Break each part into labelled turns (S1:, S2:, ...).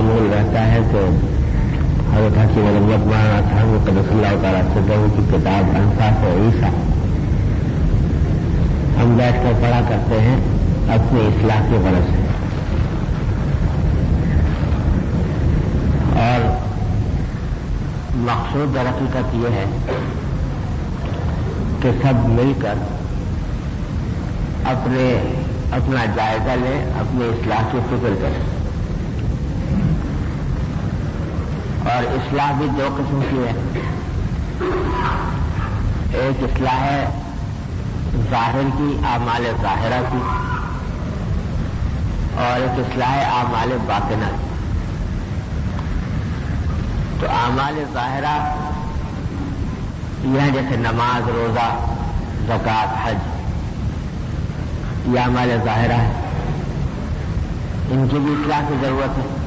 S1: معمول رہتا ہے تو حضرت حکیم علمت مانا تھا وہ قدس اللہ تعالیٰ صدر کی کتاب انصاف و عیسیٰ۔ ہم بیٹھ کر پڑھا کرتے ہیں اپنی اصلاح کے غرض سے۔ اور مقصود درحقیقت یہ ہے کہ سب مل کر اپنے، اپنا جائزہ لیں، اپنی اصلاح کی فکر کریں۔ اور اصلاح بھی دو قسم کی ہے۔ ایک اصلاح ہے ظاہر کی، اعمال ظاہرہ کی، اور ایک اصلاح ہے اعمال باطنہ کی۔ تو اعمال ظاہرہ یہ جیسے نماز، روزہ زکات حج، یہ اعمال ظاہرہ ہے ان کی بھی اصلاح کی ضرورت ہے۔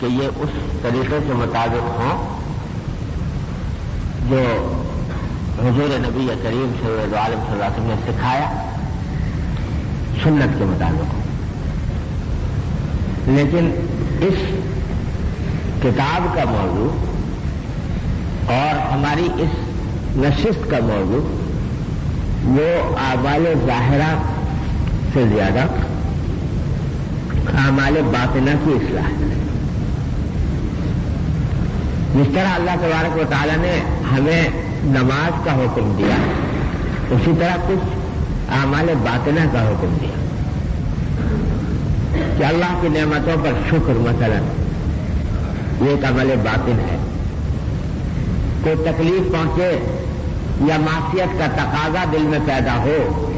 S1: کہ یہ اس طریقے کے مطابق ہوں جو حضور نبی کریم صلی عالم صلی اللہ علیہ وسلم نے سکھایا سنت کے مطابق ہوں۔ لیکن اس کتاب کا موضوع اور ہماری اس نشست کا موضوع وہ آبال ظاہرہ سے زیادہ، اعمال باطنہ کی اصلاح۔ ہے جس طرح اللہ تبارک و تعالیٰ نے ہمیں نماز کا حکم دیا، اسی طرح کچھ اعمال باطنہ کا حکم دیا۔ کہ اللہ کی نعمتوں پر شکر مثلا، یہ ایک عمل باطن ہے۔ کوئی تکلیف پہنچے یا معاشیت کا تقاضا دل میں پیدا ہو،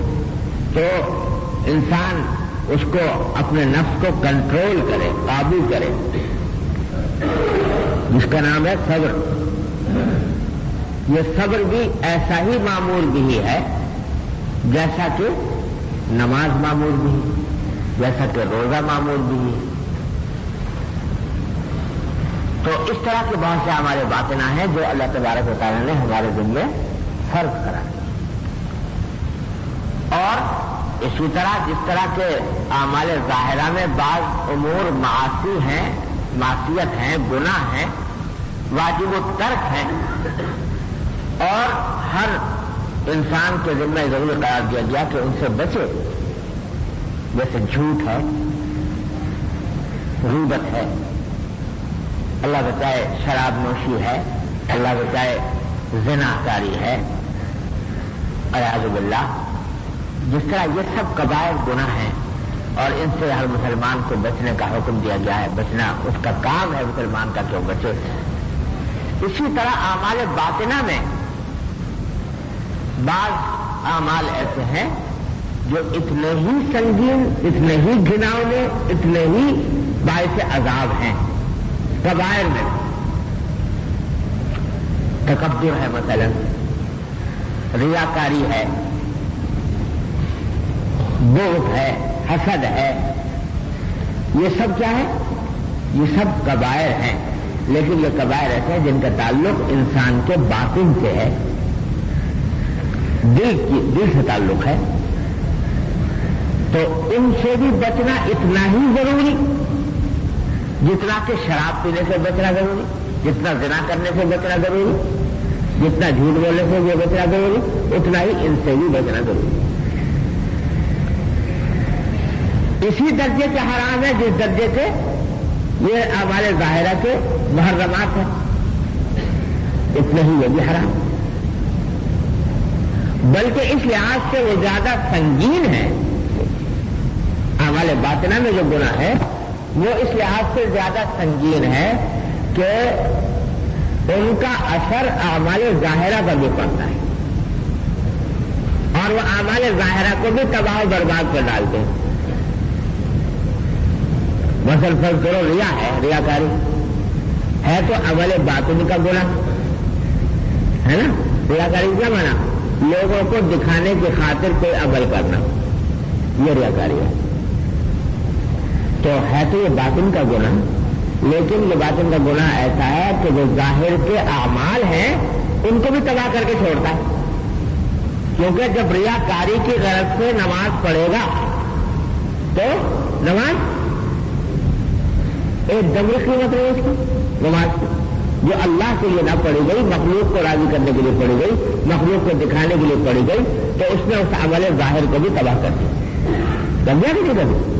S1: تو انسان اس کو، اپنے نفس کو کنٹرول کرے، قابو کرے۔ جس کا نام ہے صبر۔ یہ صبر بھی ایسا ہی معمول بھی ہے جیسا کہ نماز معمول بھی جیسا کہ روزہ معمول بھی تو اس طرح کے بہت سے ہمارے باتیں ہیں جو اللہ تبارک و تعالیٰ نے ہمارے دن میں فرض کرا۔ اور اسی طرح جس طرح کے اعمال ظاہرہ میں بعض امور معاشی ہیں معاشیت ہیں، گناہ ہیں، واجب و ترک ہیں۔ اور ہر انسان کے ذمہ ضرور قرار دیا گیا کہ ان سے بچے۔ جیسے جھوٹ ہے روبت ہے۔ اللہ بچائے شراب نوشی ہے، اللہ بچائے زنا کاری ہے۔ ایاز اللہ جس طرح یہ سب قبائل گناہ ہیں اور ان سے ہر مسلمان کو بچنے کا حکم دیا گیا ہے، بچنا اس کا کام ہے مسلمان کا کہ وہ بچے۔ اسی طرح اعمال باطنہ میں بعض اعمال ایسے ہیں جو اتنے ہی سنگین، اتنے ہی گھناؤنے، اتنے ہی باعث عذاب ہیں۔ قبائل میں تکبر ہے مثلا ریاکاری ہے بوٹ ہے۔ حسد ہے۔ یہ سب کیا ہے؟ یہ سب قبائر ہیں۔ لیکن یہ قبائر ایسے ہیں جن کا تعلق انسان کے باطن سے ہے۔ دل کی دل سے تعلق ہے۔ تو ان سے بھی بچنا اتنا ہی ضروری۔ جتنا کہ شراب پینے سے بچنا ضروری۔ جتنا زنا کرنے سے بچنا ضروری۔ جتنا جھوٹ بولنے سے بھی بچنا ضروری۔ اتنا ہی ان سے بھی بچنا ضروری۔ اسی درجے کے حرام ہے جس درجے کے یہ ہمارے ظاہرہ کے محرمات ہیں۔ اتنے ہی یہ بھی حرام۔ بلکہ اس لحاظ سے وہ زیادہ سنگین ہے۔ ہمارے باطنہ میں جو گناہ ہے، وہ اس لحاظ سے زیادہ سنگین ہے کہ ان کا اثر اعمال ظاہرہ پر بھی پڑتا ہے۔ اور وہ اعمال ظاہرہ کو بھی تباہ برباد کر ڈالتے ہیں۔ مسل فرض کرو ریا ہے ریا کاری ہے تو عمل باطن کا گنا ہے نا؟ ریا کاری کیا مانا؟ لوگوں کو دکھانے کی خاطر کوئی عمل کرنا۔ یہ ریا کاری ہے۔ تو ہے تو یہ باطن کا گنا لیکن یہ باطن کا گنا ایسا ہے کہ جو ظاہر کے اعمال ہیں، ان کو بھی تباہ کر کے چھوڑتا ہے۔ کیونکہ جب ریا کاری کی غرض سے نماز پڑھے گا، تو نماز ایک دم قیمت رہی اس کی نماز کی جو اللہ کے لیے نہ پڑی گئی، مخلوق کو راضی کرنے کے لیے پڑی گئی، مخلوق کو دکھانے کے لیے پڑی گئی، تو اس نے اس عمل ظاہر کو بھی تباہ کر دیا سمجھا کہ نہیں کر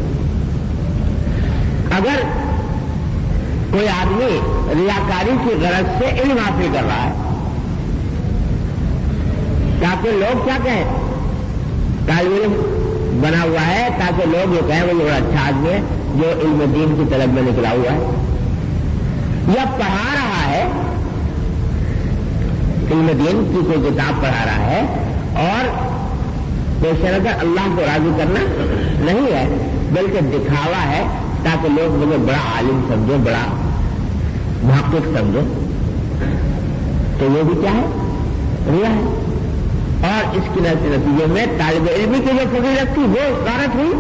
S1: اگر کوئی آدمی ریاکاری کی غرض سے علم حاصل کر رہا ہے تاکہ لوگ کیا کہیں؟ طالب علم۔ ہے لوگ یہ کہیں وہ بڑا اچھا آدمی ہے جو علم دین کی طلب میں نکلا ہوا ہے۔ یا پڑھا رہا ہے، علم دین کی کوئی کتاب پڑھا رہا ہے اور پیش نظر اللہ کو راضی کرنا نہیں ہے، بلکہ دکھاوا ہے تاکہ لوگ مجھے بڑا عالم سمجھو بڑا محقق سمجھو تو یہ بھی کیا ہے؟ ریا ہے۔ اور اس کی نتیجے میں طالب علم کی جو فضیلت تھی، وہ غارت ہوئی۔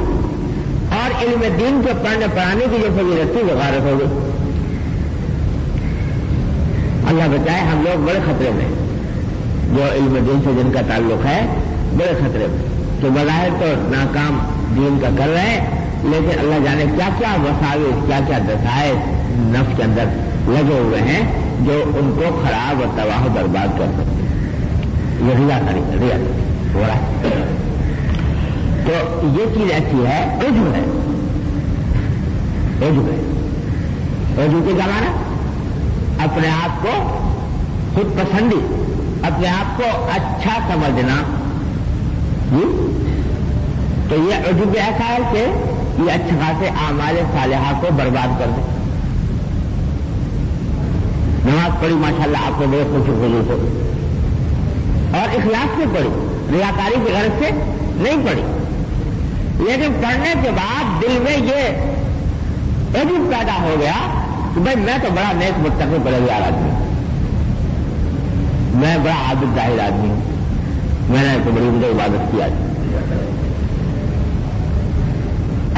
S1: اور علم دین کے پڑھنے پڑھانے کی جو فضیلت تھی، وہ غارت ہو گئی۔ اللہ بچائے، ہم لوگ بڑے خطرے میں۔ جو علم دین سے جن کا تعلق ہے، بڑے خطرے میں۔ تو بظاہر تو ناکام دین کا کر رہے ہیں، لیکن اللہ جانے کیا کیا مساوی، کیا کیا دسائے نفس کے اندر لگے ہوئے ہیں، جو ان کو خراب اور تباہ برباد کر سکتے ہیں۔ یہ ریا کری ریا ہو رہا ہے تو یہ چیز ایسی ہے عجو ہے عجو ہے عجو کے زمانہ اپنے آپ کو خود پسندی اپنے آپ کو اچھا سمجھنا جی؟ تو یہ عجب ایسا ہے کہ یہ اچھے خاصے آمال صالحہ کو برباد کر دے نماز پڑھی ماشاء اللہ آپ کو بڑے خوش ہوئی کو اور اخلاق سے پڑھی، ریاکاری کی غرض سے نہیں پڑھی۔ لیکن پڑھنے کے بعد دل میں یہ عجب پیدا ہو گیا کہ بھائی میں تو بڑا نیک متقی پڑے آدمی ہوں۔ میں بڑا عابد ظاہر آدمی ہوں۔ میں نے تو بڑی مجھے عبادت کیا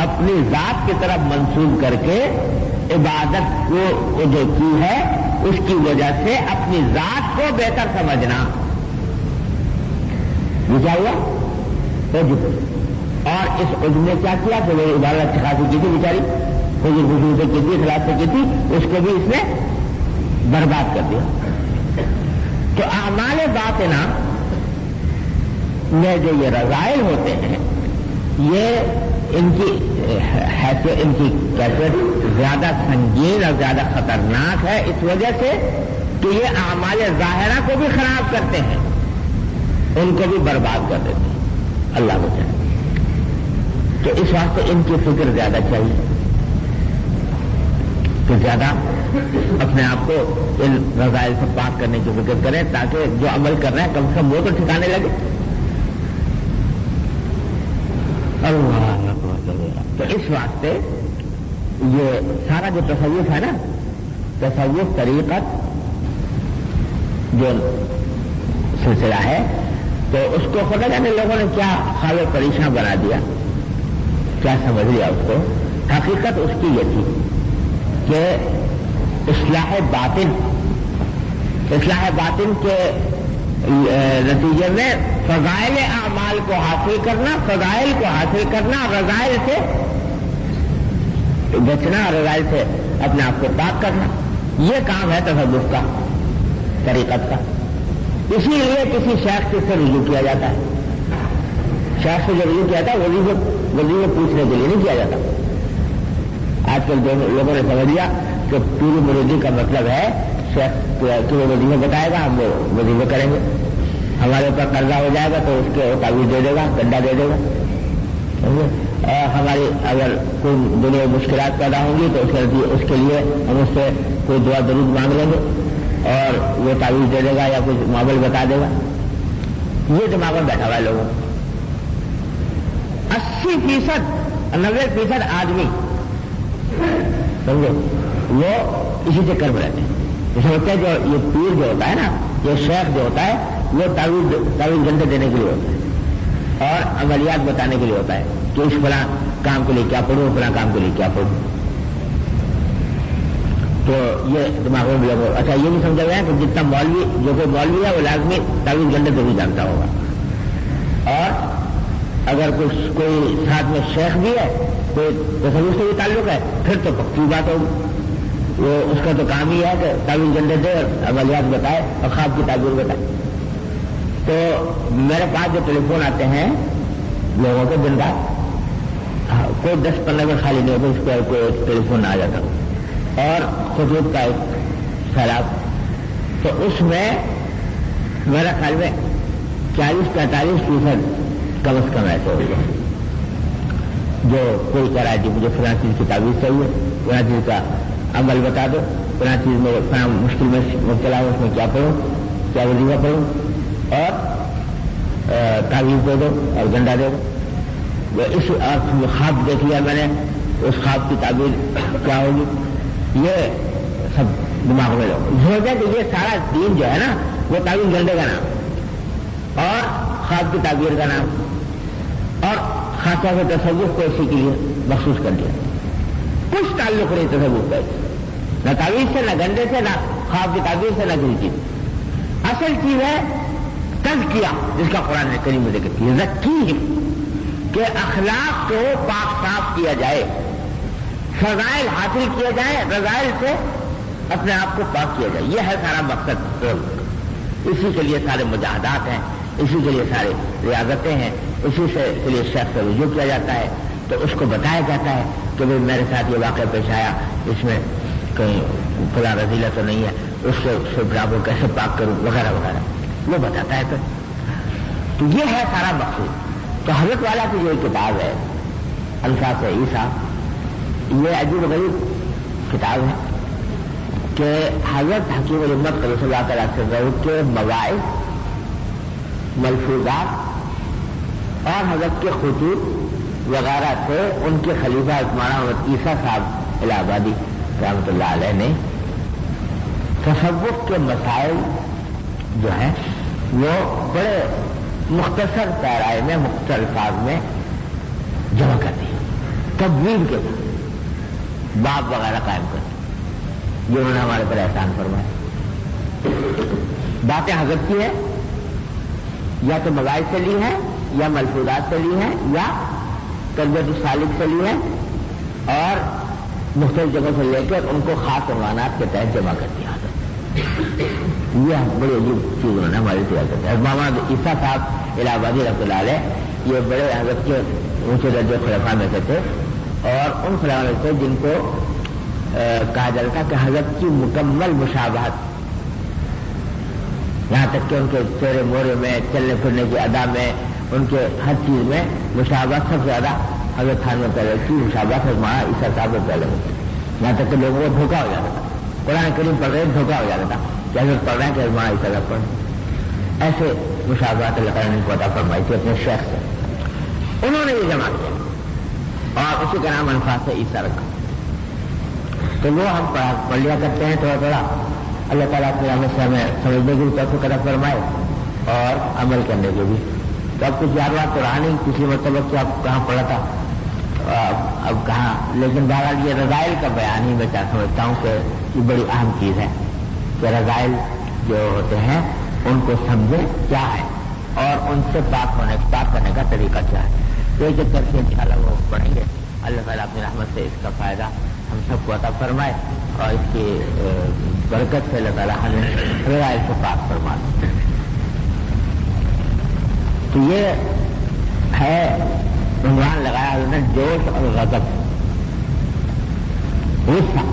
S1: اپنی ذات کی طرف منسوخ کر کے عبادت کو جو کی ہے، اس کی وجہ سے اپنی ذات کو بہتر سمجھنا۔ کیا ہوا؟ عجب اور اس عجب نے کیا کیا کہ میری عبادت اچھی خاصی کی تھی بیچاری؟ خوشی خوشی سے کی تھی خلاف سے کی تھی، اس کو بھی اس نے برباد کر دیا۔ تو اعمال بات نا میں جو یہ رضائل ہوتے ہیں، یہ ان کی حیثیت، ان کی کیفیت زیادہ سنگین اور زیادہ خطرناک ہے، اس وجہ سے کہ یہ اعمال ظاہرہ کو بھی خراب کرتے ہیں۔ ان کو بھی برباد کر دیتے ہیں۔ اللہ کو چاہے۔ تو اس واسطے ان کی فکر زیادہ چاہیے۔ کہ زیادہ اپنے آپ کو ان رضائل سے پاک کرنے کی فکر کریں تاکہ جو عمل کر رہے ہیں کم سے کم وہ تو ٹھکانے لگے۔ اللہ تو اس واسطے یہ سارا جو تصوف ہے نا، تصوف طریقت جو سلسلہ ہے تو اس کو خدا جانے لوگوں نے کیا خال پریشان بنا دیا۔ کیا سمجھ لیا اس کو؟ حقیقت اس کی یہ تھی کہ اصلاح باطن اصلاح باطن کے نتیجے میں فضائل اعمال کو حاصل کرنا، فضائل کو حاصل کرنا، رضائل سے بچنا اور رضائل سے اپنے آپ کو پاک کرنا، یہ کام ہے تصوف کا، طریقت کا۔ اسی لیے کسی شیخ کے سے رجوع کیا جاتا ہے۔ شیخ سے جو رجوع کیا تھا وزیر وزیر پوچھنے کے لیے نہیں کیا جاتا۔ آج کل لوگوں نے سمجھ لیا کہ پوری مرودی کا مطلب ہے شیخ وہ وزیر بتائے گا، ہم وہ وزیر کریں گے۔ ہمارے اوپر قرضہ ہو جائے گا تو اس کے تعویذ دے دے گا گنڈا دے دے گا۔ اور ہماری اگر کوئی دنیا مشکلات پیدا ہوں گی تو اس کے لیے ہم اس سے کوئی دعا درود مانگ لیں گے۔ اور وہ تعویذ دے دے گا یا کچھ معامل بتا دے گا؟ یہ دماغ میں بیٹھا ہوا ہے لوگوں اسی فیصد نبے فیصد آدمی سمجھو وہ اسی چکر میں رہتے ہیں۔ جیسے ہوتا ہے جو یہ پیر جو ہوتا ہے نا یہ شیخ جو ہوتا ہے، وہ تعویذ تعویذ دینے کے لیے ہوتا ہے۔ اور عملیات بتانے کے لیے ہوتا ہے کہ اس فلاں کام کے لیے کیا پڑھوں، فلاں کام کے لیے کیا پڑھوں۔ تو یہ دماغوں میں لگو اچھا یہ بھی سمجھا گیا کہ جتنا مولوی، جو کوئی مولوی ہے، وہ لازمی تعویذ گنڈے تو بھی جانتا ہوگا۔ اور اگر کچھ کوئی ساتھ میں شیخ بھی ہے، کوئی تصور سے بھی تعلق ہے، پھر تو پکی بات ہوگی۔ وہ اس کا تو کام ہی ہے کہ تعویل جنڈے دے اور عملیات بتائے اور خواب کی تعبیر بتائے۔ تو میرے پاس جو ٹیلی فون آتے ہیں، لوگوں کے دن رات ہاں، کوئی دس پندرہ میں خالی نہیں ہوتا اس کو کوئی ٹیلی فون آ جاتا۔ اور خطوط کا ایک سیلاب۔ تو اس میں میرا خیال میں چالیس پینتالیس فیصد کم از کم ایسے ہو گئے جو کوئی کہہ رہا ہے کہ مجھے فلاں چیز کی تعویذ چاہیے، فلاں چیز کا عمل بتا دو، فلاں چیز میں فلاں مشکل میں مبتلا ہوں، اس میں کیا پڑھوں، کیا وظیفہ پڑھوں، اور تعویذ دے دو اور گنڈا دے دو۔ اس خواب دیکھ لیا میں نے، اس خواب کی تعبیر کیا ہوگی؟ یہ سب دماغ میں لو سوچا کہ یہ سارا دین جو ہے نا، وہ تعویذ گنڈے کا نام۔ اور خواب کی تعبیر کا نام۔ اور خاصا میں تصوف کو اسی کے لیے مخصوص کر دیا۔ کچھ تعلق نہیں تصوف کا۔ نہ تعویذ سے، نہ گنڈے سے، نہ خواب کی تعبیر سے، نہ کسی چیز۔ اصل چیز ہے تز کیا جس کا قرآن نے کریم میں ذکر کیا۔ رکھی کہ اخلاق کو پاک صاف کیا جائے۔ فضائل حاصل کیا جائے رضائل سے اپنے آپ کو پاک کیا جائے۔ یہ ہے سارا مقصد اسی کے لیے سارے مجاہدات ہیں، اسی کے لیے سارے ریاضتیں ہیں، اسی سے کے لیے شیخ سے رجوع کیا جاتا ہے۔ تو اس کو بتایا جاتا ہے کہ بھائی میرے ساتھ یہ واقعہ پیش آیا، اس میں کہیں خدا رضیلا تو نہیں ہے، اس سے کو کیسے پاک کروں، وغیرہ وغیرہ۔ وہ بتاتا ہے پھر۔ تو یہ ہے سارا مقصود تو حضرت والا کی جو کتاب ہے الفاظ عیسیٰ یہ عجیب غریب کتاب ہے کہ حضرت حکیم الامت رسول اللہ تعالیٰ کے مواعث ملفوظات اور حضرت کے خطوط وغیرہ تھے، ان کے خلیفہ عثمان عیسیٰ صاحب الہ آبادی رحمۃ اللہ علیہ نے تصوف کے مسائل جو ہیں، وہ بڑے مختصر پیرائے میں، مختصر الفاظ میں جمع کرتی ہیں تبدیل کے باپ وغیرہ قائم کرتی جو انہوں نے ہمارے پر احسان فرمائے باتیں حضرت کی ہے یا تو مغائب سے لی ہے یا ملفوظات سے لی ہے یا تربیت السالک سے لی ہے اور مختلف جگہوں سے لے کر ان کو خاص عنوانات کے تحت جمع کر دیا۔ یہ بڑی عجیب چیز انہوں نے ہماری تیار کرتے ہیں۔ محمد عیسیٰ صاحب الہ آبادی رحمۃ اللہ علیہ، یہ بڑے حضرت کے اونچے درجے خلفا میں سے تھے۔ اور ان خلفا سے جن کو کہا جاتا کہ حضرت کی مکمل مشابہت۔ یہاں تک کہ ان کے چہرے مورے میں، چلنے پھرنے کی ادا میں، ان کے ہر چیز میں مشابت سب سے زیادہ حضرت خان میں پہلے کی مشابت ہے وہاں اس حساب میں پہلے ہوتی یہاں تک کہ لوگوں کو دھوکا ہو جاتا تھا۔ قرآن کریم پڑھ رہے دھوکا ہو جاتا تھا کہ حضرت پڑھ رہے ہیں کہ وہاں اس طرح پڑھ۔ ایسے مشابات اللہ تعالیٰ نے پتا فرمائی تھی اپنے شیخ سے۔ انہوں نے یہ جمع کیا۔ اور اسی کا نام انفاظ سے عیسا رکھا تو وہ ہم پڑھ لیا کرتے ہیں تھوڑا تھوڑا۔ اللہ تعالیٰ کے ہمیں سے ہمیں سمجھنے کی بھی توفیق قدر فرمائے اور عمل کرنے کے بھی۔ تو اب کچھ یاد بات تو رہا نہیں، کسی مطلب کہ آپ کہاں پڑھا تھا۔ اب کہاں؟ لیکن بہرحال یہ رضائل کا بیان ہی میں کیا سمجھتا ہوں کہ یہ بڑی اہم چیز ہے کہ رضائل جو ہوتے ہیں، ان کو سمجھے کیا ہے اور ان سے پاک ہونے، پاک کرنے کا طریقہ کیا ہے۔ تو ایک کر کے ان شاء اللہ وہ پڑھیں گے۔ اللہ تعالیٰ اپنی رحمت سے اس کا فائدہ ہم سب کو عطا فرمائے اور اس کی برکت سے اللہ تعالیٰ ہمیں رائے سے پاک فرما تو یہ ہے عنوان لگایا انہوں نے جوش اور غضب۔ غصہ۔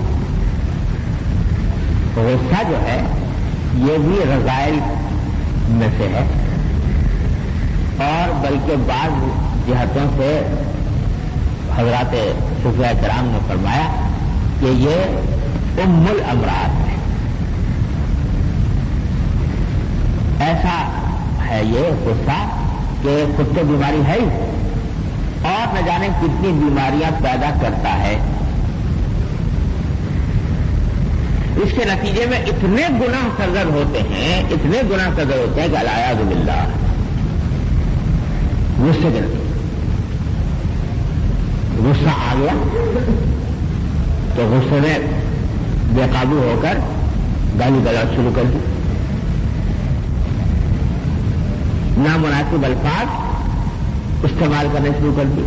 S1: غصہ جو ہے، یہ بھی رضائل میں سے ہے۔ اور بلکہ بعض جہتوں سے حضرات صفیہ کرام نے فرمایا کہ یہ ام الامراض ہے۔ ایسا ہے یہ غصہ کہ خود تو بیماری ہے ہی۔ اور نہ جانے کتنی بیماریاں پیدا کرتا ہے۔ اس کے نتیجے میں اتنے گناہ سرزد ہوتے ہیں، اتنے گناہ سرزد ہوتے ہیں کہ الایاز باللہ۔ غصے کے نتیجے غصہ آ گیا تو غصے میں بے قابو ہو کر گالی گلوچ شروع کر دی۔ نامناسب الفاظ استعمال کرنے شروع کر دی۔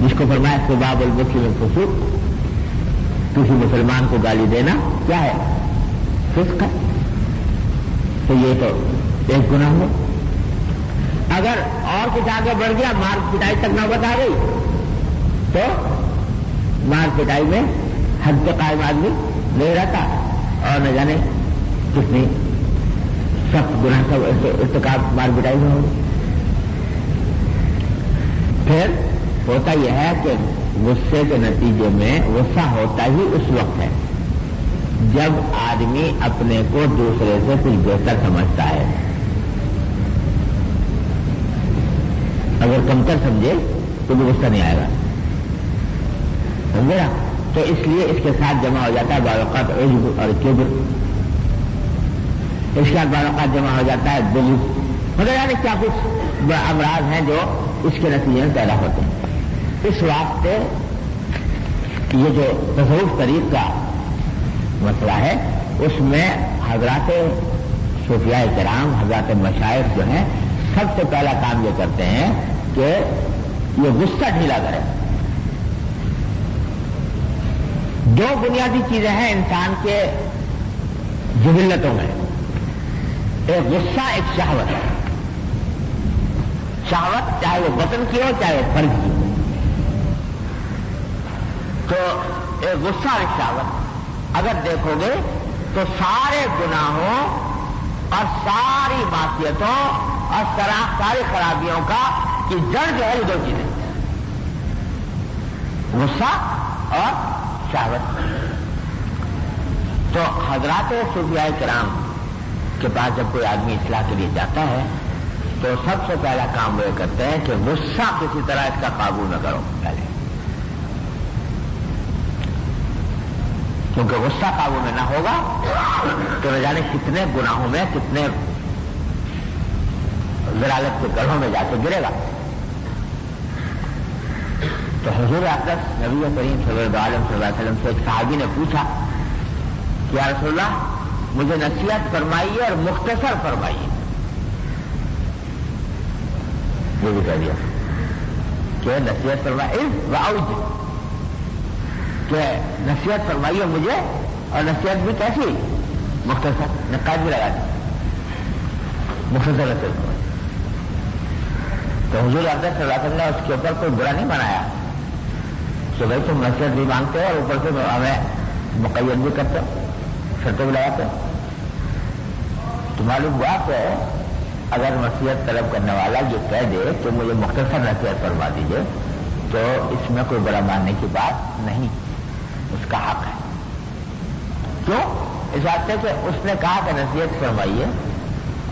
S1: جس کو فرمایا اس باب البکی میں خصوص کسی مسلمان کو گالی دینا کیا ہے؟ فسق ہے۔ تو یہ تو ایک گناہ ہو اگر اور کچھ آگے بڑھ گیا، مار پٹائی تک نہ بتا گئی۔ تو مار پٹائی میں حد پہ قائم آدمی نہیں رہتا اور نہ جانے کتنی سخت گناہ کا ارتکاب مار پٹائی میں ہوگی پھر ہوتا یہ ہے کہ غصے کے نتیجے میں غصہ ہوتا ہی اس وقت ہے جب آدمی اپنے کو دوسرے سے کچھ بہتر سمجھتا ہے۔ اگر کمتر سمجھے تو بھی غصہ نہیں آئے گا۔ سمجھے نا تو اس لیے اس کے ساتھ جمع ہو جاتا ہے باوقات عجب اور کبر۔ اس کے بعد باوقات جمع ہو جاتا ہے دل مگر یعنی کیا کچھ امراض ہیں جو اس کے نتیجے میں پیدا ہوتے ہیں؟ اس واسطے یہ جو تصوف طریق کا مسئلہ ہے، اس میں حضرات صوفیاء کرام، حضرات مشاعر جو ہیں، سب سے پہلا کام یہ کرتے ہیں کہ یہ غصہ ڈھیلا کرے دو بنیادی چیزیں ہیں انسان کے جبلتوں میں۔ ایک غصہ، ایک شہوت۔ ہے شہوت چاہے وہ بطن کی ہو، چاہے وہ فرض کی۔ ہو تو ایک غصہ شاوت اگر دیکھو گے تو سارے گناہوں اور ساری معصیتوں اور ساری خرابیوں کا کی جڑ جو ہے، یہ دو چیزیں۔ غصہ اور شہوت۔ تو حضرات صوفیاء کرام کے پاس جب کوئی آدمی اصلاح کے لیے جاتا ہے، تو سب سے پہلا کام وہ کرتے ہیں کہ غصہ کسی طرح اس کا قابو نہ کرو۔ پہلے کیونکہ غصہ قابو میں نہ ہوگا تو نہ جانے کتنے گناہوں میں، کتنے ضرالت کے گڑھوں میں جا کے گرے گا۔ تو حضور اقدس نبی کریم صلی اللہ علیہ وسلم سے ایک صحابی نے پوچھا کہ یا رسول اللہ مجھے نصیحت فرمائیے اور مختصر فرمائیے۔ یہ بھی کہہ دیا۔ کہ نصیحت فرمائیے جی، کہ نصیحت فرمائیے مجھے اور نصیحت بھی کیسی مختصر نقاب بھی لگا دی۔ مختصر نصیحت۔ تو حضور صلی اللہ علیہ وسلم نے اس کے اوپر کوئی برا نہیں بنایا۔ کہ بھائی تم نصیحت بھی مانگتے ہو اور اوپر سے ہمیں مقید بھی کرتے شرطیں بھی لگاتے۔ تو معلوم ہوا کہ اگر نصیحت طلب کرنے والا یہ کہہ دے کہ مجھے مختصر نصیحت فرما دیجیے تو اس میں کوئی بڑا ماننے کی بات نہیں۔ اس کا حق ہے۔ کیوں؟ اس واسطے کہ اس نے کہا کہ نصیحت فرمائیے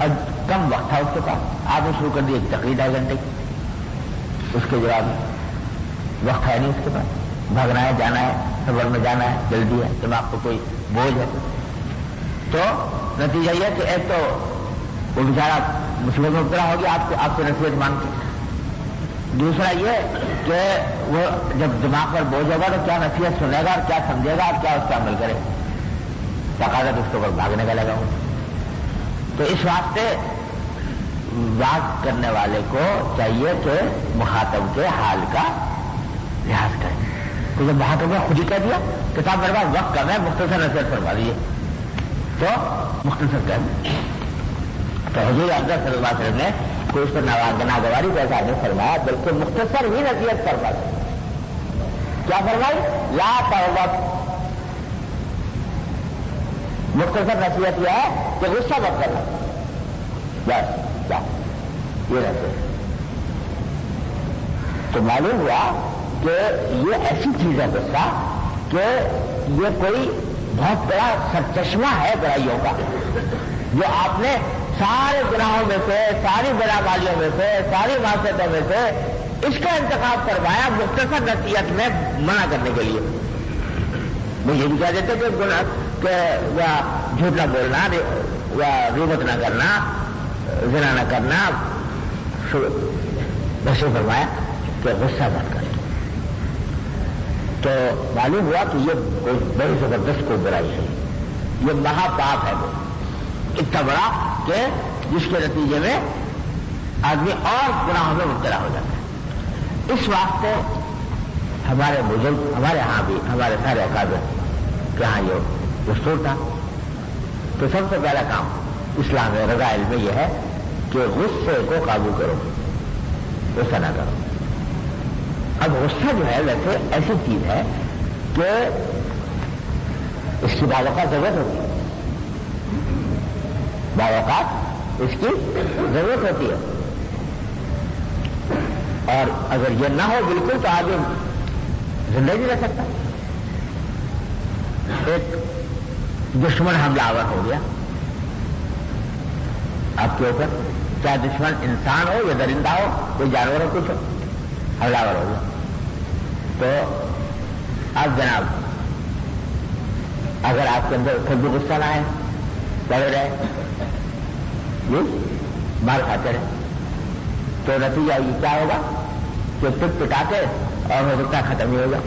S1: اور کم وقت تھا اس کے پاس۔ آپ نے شروع کر دی، ایک تقریب ڈھائی گھنٹے کی۔ اس کے جواب میں۔ وقت ہے نہیں اس کے پاس۔ بھگنا ہے، جانا ہے، سفر میں جانا ہے، جلدی ہے، دماغ کو کوئی بوجھ ہے۔ تو نتیجہ یہ کہ ایک تو وہ بیچارہ مسلم میں اترا ہوگی آپ کو آپ کو نصیحت مانگ کے۔ دوسرا یہ کہ وہ جب دماغ پر بوجھ ہوگا تو کیا نصیحت سنے گا اور کیا سمجھے گا اور کیا اس کا عمل کرے۔ تقاضت اس کے اوپر بھاگنے کا لگا ہوں۔ تو اس واسطے بات کرنے والے کو چاہیے کہ مخاطب کے حال کا لحاظ کرے تو جب مخاطب نے خود ہی کہہ دیا، کتاب میرے پاس وقت کم ہے، مختصر نصیحت فرما دیے تو مختصر کر تو حضور صلی اللہ علیہ وسلم نے کوئی اس پر ناگواری جیسا نہیں فرمایا، بلکہ مختصر ہی نصیحت فرمائی۔ کیا فرمائی؟ لا توبت مختصر نصیحت یہ ہے کہ غصہ مت کرنا۔ بس کیا یہ نصیحت تو معلوم ہوا کہ یہ ایسی چیز ہے غصہ کہ یہ کوئی بہت بڑا سرچشمہ ہے برائیوں کا۔ جو آپ نے سارے گناہوں میں سے، ساری بڑا بالیوں میں سے، ساری معاشرتوں میں سے اس کا انتخاب کروایا مختصر نصیحت میں منع کرنے کے لیے۔ وہ یہ بھی کہہ دیتے کہ گنا کہ جھوٹ نہ بولنا یا ریبت نہ کرنا، زنا نہ کرنا۔ بس فرمایا کہ غصہ مت کر۔ تو معلوم ہوا کہ یہ بڑی زبردست کوئی برائی ہے۔ یہ مہا پاپ ہے وہ۔ اتنا بڑا کہ جس کے نتیجے میں آدمی اور گناہوں میں مبتلا ہو جاتا ہے۔ اس واسطے ہمارے بزرگ، ہمارے ہاں بھی ہمارے سارے اکابر کہ ہاں یہ دستور تھا۔ تو سب سے پہلا کام اسلام رضائل میں یہ ہے کہ غصے کو قابو کرو، غصہ نہ کرو۔ اب غصہ جو ہے ویسے ایسی چیز ہے کہ اس کی بعض اوقات ضرورت ہوتی ہے۔ بعض اوقات اس کی ضرورت ہوتی ہے۔ اور اگر یہ نہ ہو بالکل تو آگے زندگی رہ سکتا۔ ایک دشمن حملہ آور ہو گیا۔ آپ کے اوپر چاہے دشمن انسان ہو یا درندہ ہو، کوئی جانور ہو، کچھ ہو، حملہ آور ہو گیا۔ تو اب جناب، اگر آپ کے اندر خود بھی غصہ نہ آئے پڑے رہے جی مار کھاتے رہے، تو نتیجہ یہ کیا ہوگا کہ پٹ پٹا کے اور ہو سکتا ختم ہی ہوگا۔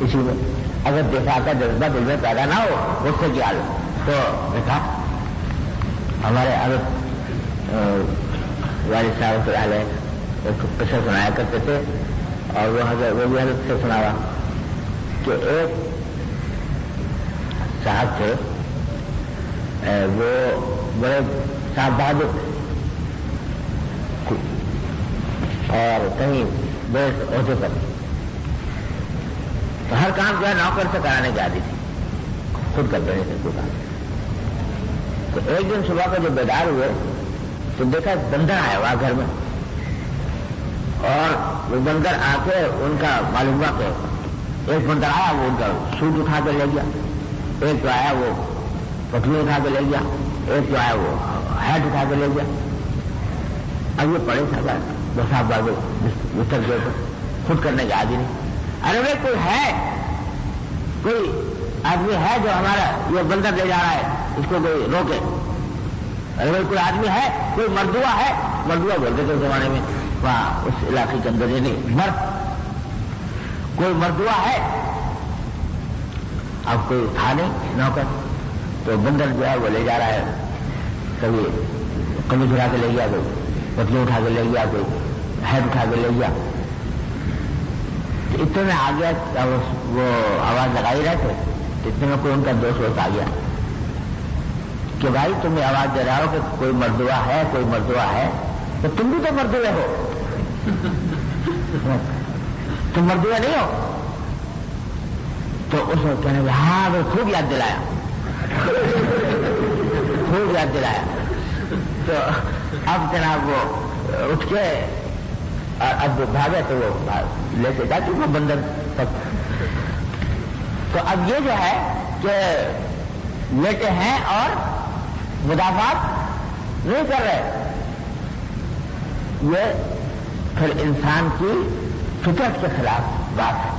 S1: اسی میں اگر دفاع کا جذبہ دل میں پیدا نہ ہو، غصے کی حالت، تو دیکھا، ہمارے عرب والد صاحب ایک قصہ سنایا کرتے تھے۔ اور وہ حضرت وہ بھی حضرت سے سنا کہ ایک صاحب تھے وہ بڑے صاحب بہادر اور کہیں بڑے عہدے پر۔ تو ہر کام جو ہے نوکر سے کرانے کی آتی تھی۔ خود کر رہے تھے کوئی کام تو ایک دن صبح کو جو بیدار ہوئے تو دیکھا بندر آیا ہوا گھر میں۔ اور وہ بندر آ کے ان کا معلوم ہوا کہ ایک بندر آیا، وہ ان کا سوٹ اٹھا کے لے گیا۔ ایک جو آیا، وہ پتلی اٹھا کے لے گیا۔ ایک جو آیا، وہ ہیڈ اٹھا کے لے گیا۔ اب یہ پڑے تھا دو صاحب بابے بستر کے خود کرنے کے آدمی نہیں۔ ارے بھائی، کوئی ہے؟ کوئی آدمی ہے جو ہمارا یہ بندر لے جا رہا ہے؟ اس کو کوئی روکے۔ ارے بھائی، کوئی آدمی ہے؟ کوئی مردوا ہے؟ مردوا بولتے تھے زمانے میں۔ وہاں اس علاقے کے اندر نہیں مرد، کوئی مردوا ہے اب کوئی تھا نہیں نوکر تو بندر جو ہے وہ لے جا رہا ہے، کبھی کمی اٹھا کے لے گیا، کوئی پتلی اٹھا کے لے گیا، کوئی ہیڈ اٹھا کے لے گیا۔ اتنے میں آ گیا وہ آواز لگائی رہے تھے اتنے میں کوئی ان کا دوست ووست آ گیا۔ کہ بھائی تمہیں آواز دے رہا ہو کہ کوئی مردوا ہے، کوئی مردوا ہے تو تم بھی تو مردوے ہو۔ تم مردوے نہیں ہو؟ تو اس نے کہنے لگا ہاں وہ خوب یاد دلایا۔ خوب یاد دلایا۔ تو اب جناب وہ اٹھ کے اب وہ بھاگے تو وہ لے کے جاتی وہ بندر تک۔ تو اب یہ جو ہے کہ لیٹے ہیں اور مدافعات نہیں کر رہے۔ یہ پھر انسان کی فطرت کے خلاف بات ہے۔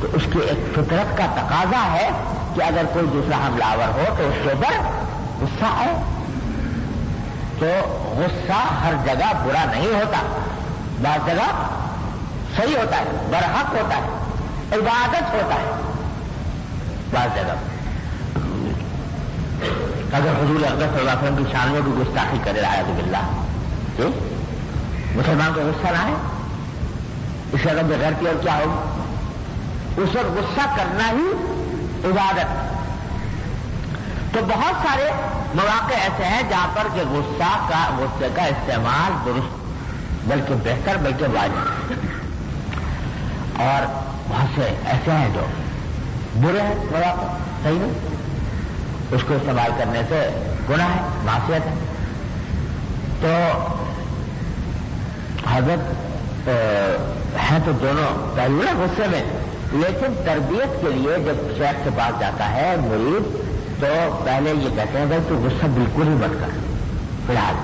S1: تو اس کی ایک فطرت کا تقاضا ہے کہ اگر کوئی دوسرا حملہ آور ہو تو اس کے اوپر غصہ ہے تو غصہ ہر جگہ برا نہیں ہوتا۔ بعض جگہ صحیح ہوتا ہے، برحق ہوتا ہے، عبادت ہوتا ہے۔ بعض جگہ۔ اگر حضور اقدر صلی اللہ علیہ وسلم کی شان میں بھی گستاخی کرے رہا ہے بلّہ مسلمان کو غصہ نہ ہے؟ اس کا اگر بغیر کیا اور کیا ہوگی؟ اس وقت غصہ کرنا ہی عبادت۔ تو بہت سارے مواقع ایسے ہیں جہاں پر کہ غصہ کا، غصے کا استعمال درست، بلکہ بہتر، بلکہ واجب اور بہت سے ایسے ہیں جو برے ہیں مواقع، صحیح نہیں؟ اس کو استعمال کرنے سے گناہ ہے معاشیت ہے۔ تو حضرت ہیں تو دونوں پہلو نا غصے میں، لیکن تربیت کے لیے جب شیخ کے پاس جاتا ہے مرید، تو پہلے یہ کہتے ہیں بھائی تو غصہ بالکل ہی مت کر فی الحال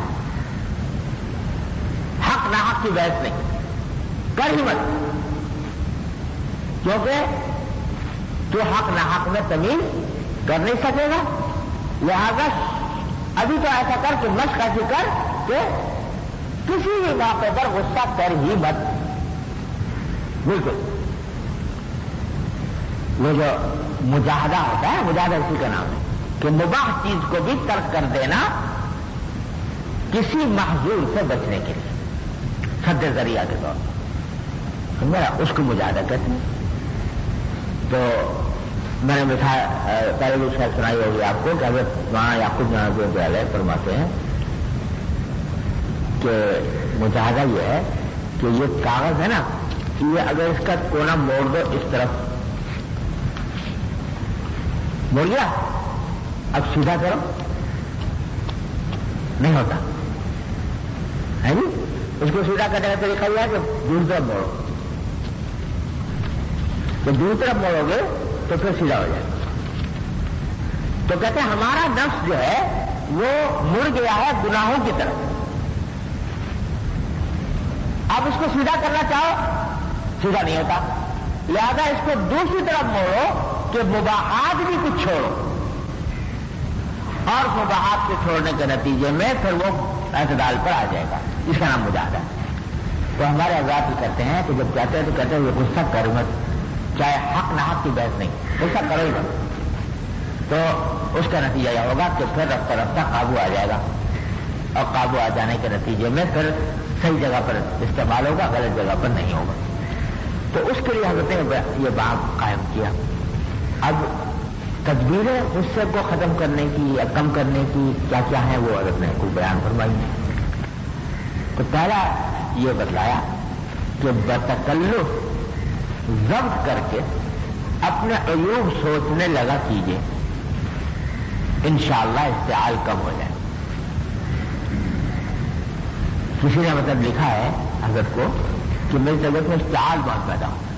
S1: حق نہ حق کی بحث نہیں، کر ہی مت۔ کیونکہ تو حق نہ حق میں تمیز کر نہیں سکے گا۔ لہذا، ابھی تو ایسا کر کہ مشق ایسی کر کہ کسی بھی موقع پر غصہ کر ہی مت۔ بالکل۔ وہ جو مجاہدہ ہوتا ہے، مجاہدہ اسی کا نام ہے کہ مباح چیز کو بھی ترک کر دینا کسی محضور سے بچنے کے لیے۔ سد ذریعہ کے طور پر۔ سمجھا؟ اس کو مجاہدہ کہتے ہیں۔ تو میں نے مٹھا پہلے بھی شاید سنائی ہوگی آپ کو کہ اگر وہاں یا خود جہاں ودیالیہ فرماتے ہیں کہ مجاہدہ یہ ہے کہ یہ کاغذ ہے نا یہ اگر اس کا کونا موڑ دو اس طرف۔ مڑ گیا؟ اب سیدھا کرو۔ نہیں ہوتا۔ ہے جی؟ اس کو سیدھا کرنے کا طریقہ یہ ہے کہ دوسری طرف موڑو۔ تو دوسری طرف موڑو گے تو پھر سیدھا ہو جائے۔ تو کہتے ہیں ہمارا نفس جو ہے وہ مڑ گیا ہے گناہوں کی طرف۔ اب اس کو سیدھا کرنا چاہو؟ سیدھا نہیں ہوتا۔ لہذا اس کو دوسری طرف موڑو کہ مباحات بھی کچھ چھوڑو۔ اور مباحات کے چھوڑنے کے نتیجے میں پھر وہ اعتدال پر آ جائے گا۔ اس کا نام مجاہدہ۔ ہے تو ہمارے آزاد بھی کرتے ہیں کہ جب کہتے ہیں تو کہتے ہیں، یہ غصہ کر مت۔ چاہے حق نہ حق کی بحث نہیں، غصہ کرو گا تو اس کا نتیجہ یہ ہوگا کہ پھر رفتہ رفتہ قابو آ جائے گا۔ اور قابو آ جانے کے نتیجے میں پھر صحیح جگہ پر استعمال ہوگا، غلط جگہ پر نہیں ہوگا۔ تو اس کے لیے حضرت نے یہ بات قائم کیا۔ اب تدبیریں غصے کو ختم کرنے کی یا کم کرنے کی کیا کیا ہے وہ حضرت نے کوئی بیان فرمائی تو پہلا یہ بتلایا کہ بتکلف ضبط کر کے اپنے عیوب سوچنے لگا کیجیے انشاءاللہ استعال کم ہو جائے۔ کسی نے مطلب لکھا ہے حضرت کو کہ میری طبیعت میں استعال بہت پیدا ہوتا ہے۔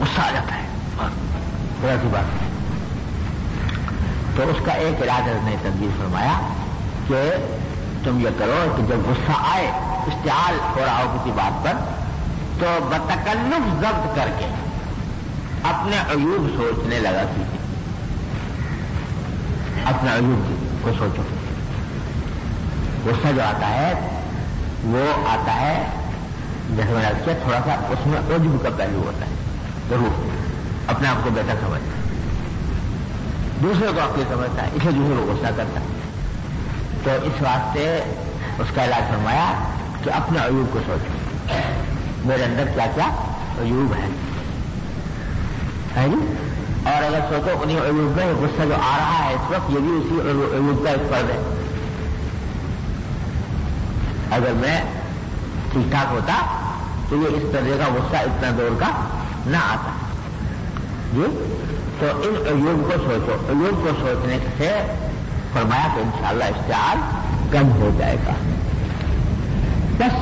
S1: غصہ آ جاتا ہے۔ تھوڑا سی بات۔ تو اس کا ایک علاج نے تبدیل فرمایا کہ تم یہ کرو کہ جب غصہ آئے استعال ہو رہا ہو کسی بات پر، تو بتکلف ضبط کر کے اپنے عیوب سوچنے لگا کیجیے اپنے عیوب کو سوچو۔ غصہ جو آتا ہے وہ آتا ہے، جیسے میں نے کیا تھوڑا سا اس میں عجب کا پہلو ہوتا ہے۔ ضرور، اپنے آپ کو بہتر سمجھتا ہے۔ دوسرے کو آپ سمجھتا ہے، اسے دوسرے کو غصہ کرتا ہے۔ تو اس واسطے اس کا علاج فرمایا کہ اپنے عیوب کو سوچو۔ میرے اندر کیا کیا عیوب ہے جی؟ اور اگر سوچو، انہیں عیوب میں غصہ جو آ رہا ہے اس وقت، یہ بھی اسی عیوب کا ایک فرد ہے۔ اگر میں ٹھیک ٹھاک ہوتا تو یہ اس طرح کا غصہ اتنا دور کا نہ آتا۔ جی؟ تو ان عیوب کو سوچو۔ عیوب کو سوچنے سے فرمایا کہ انشاءاللہ اشتہار کم ہو جائے گا۔ بس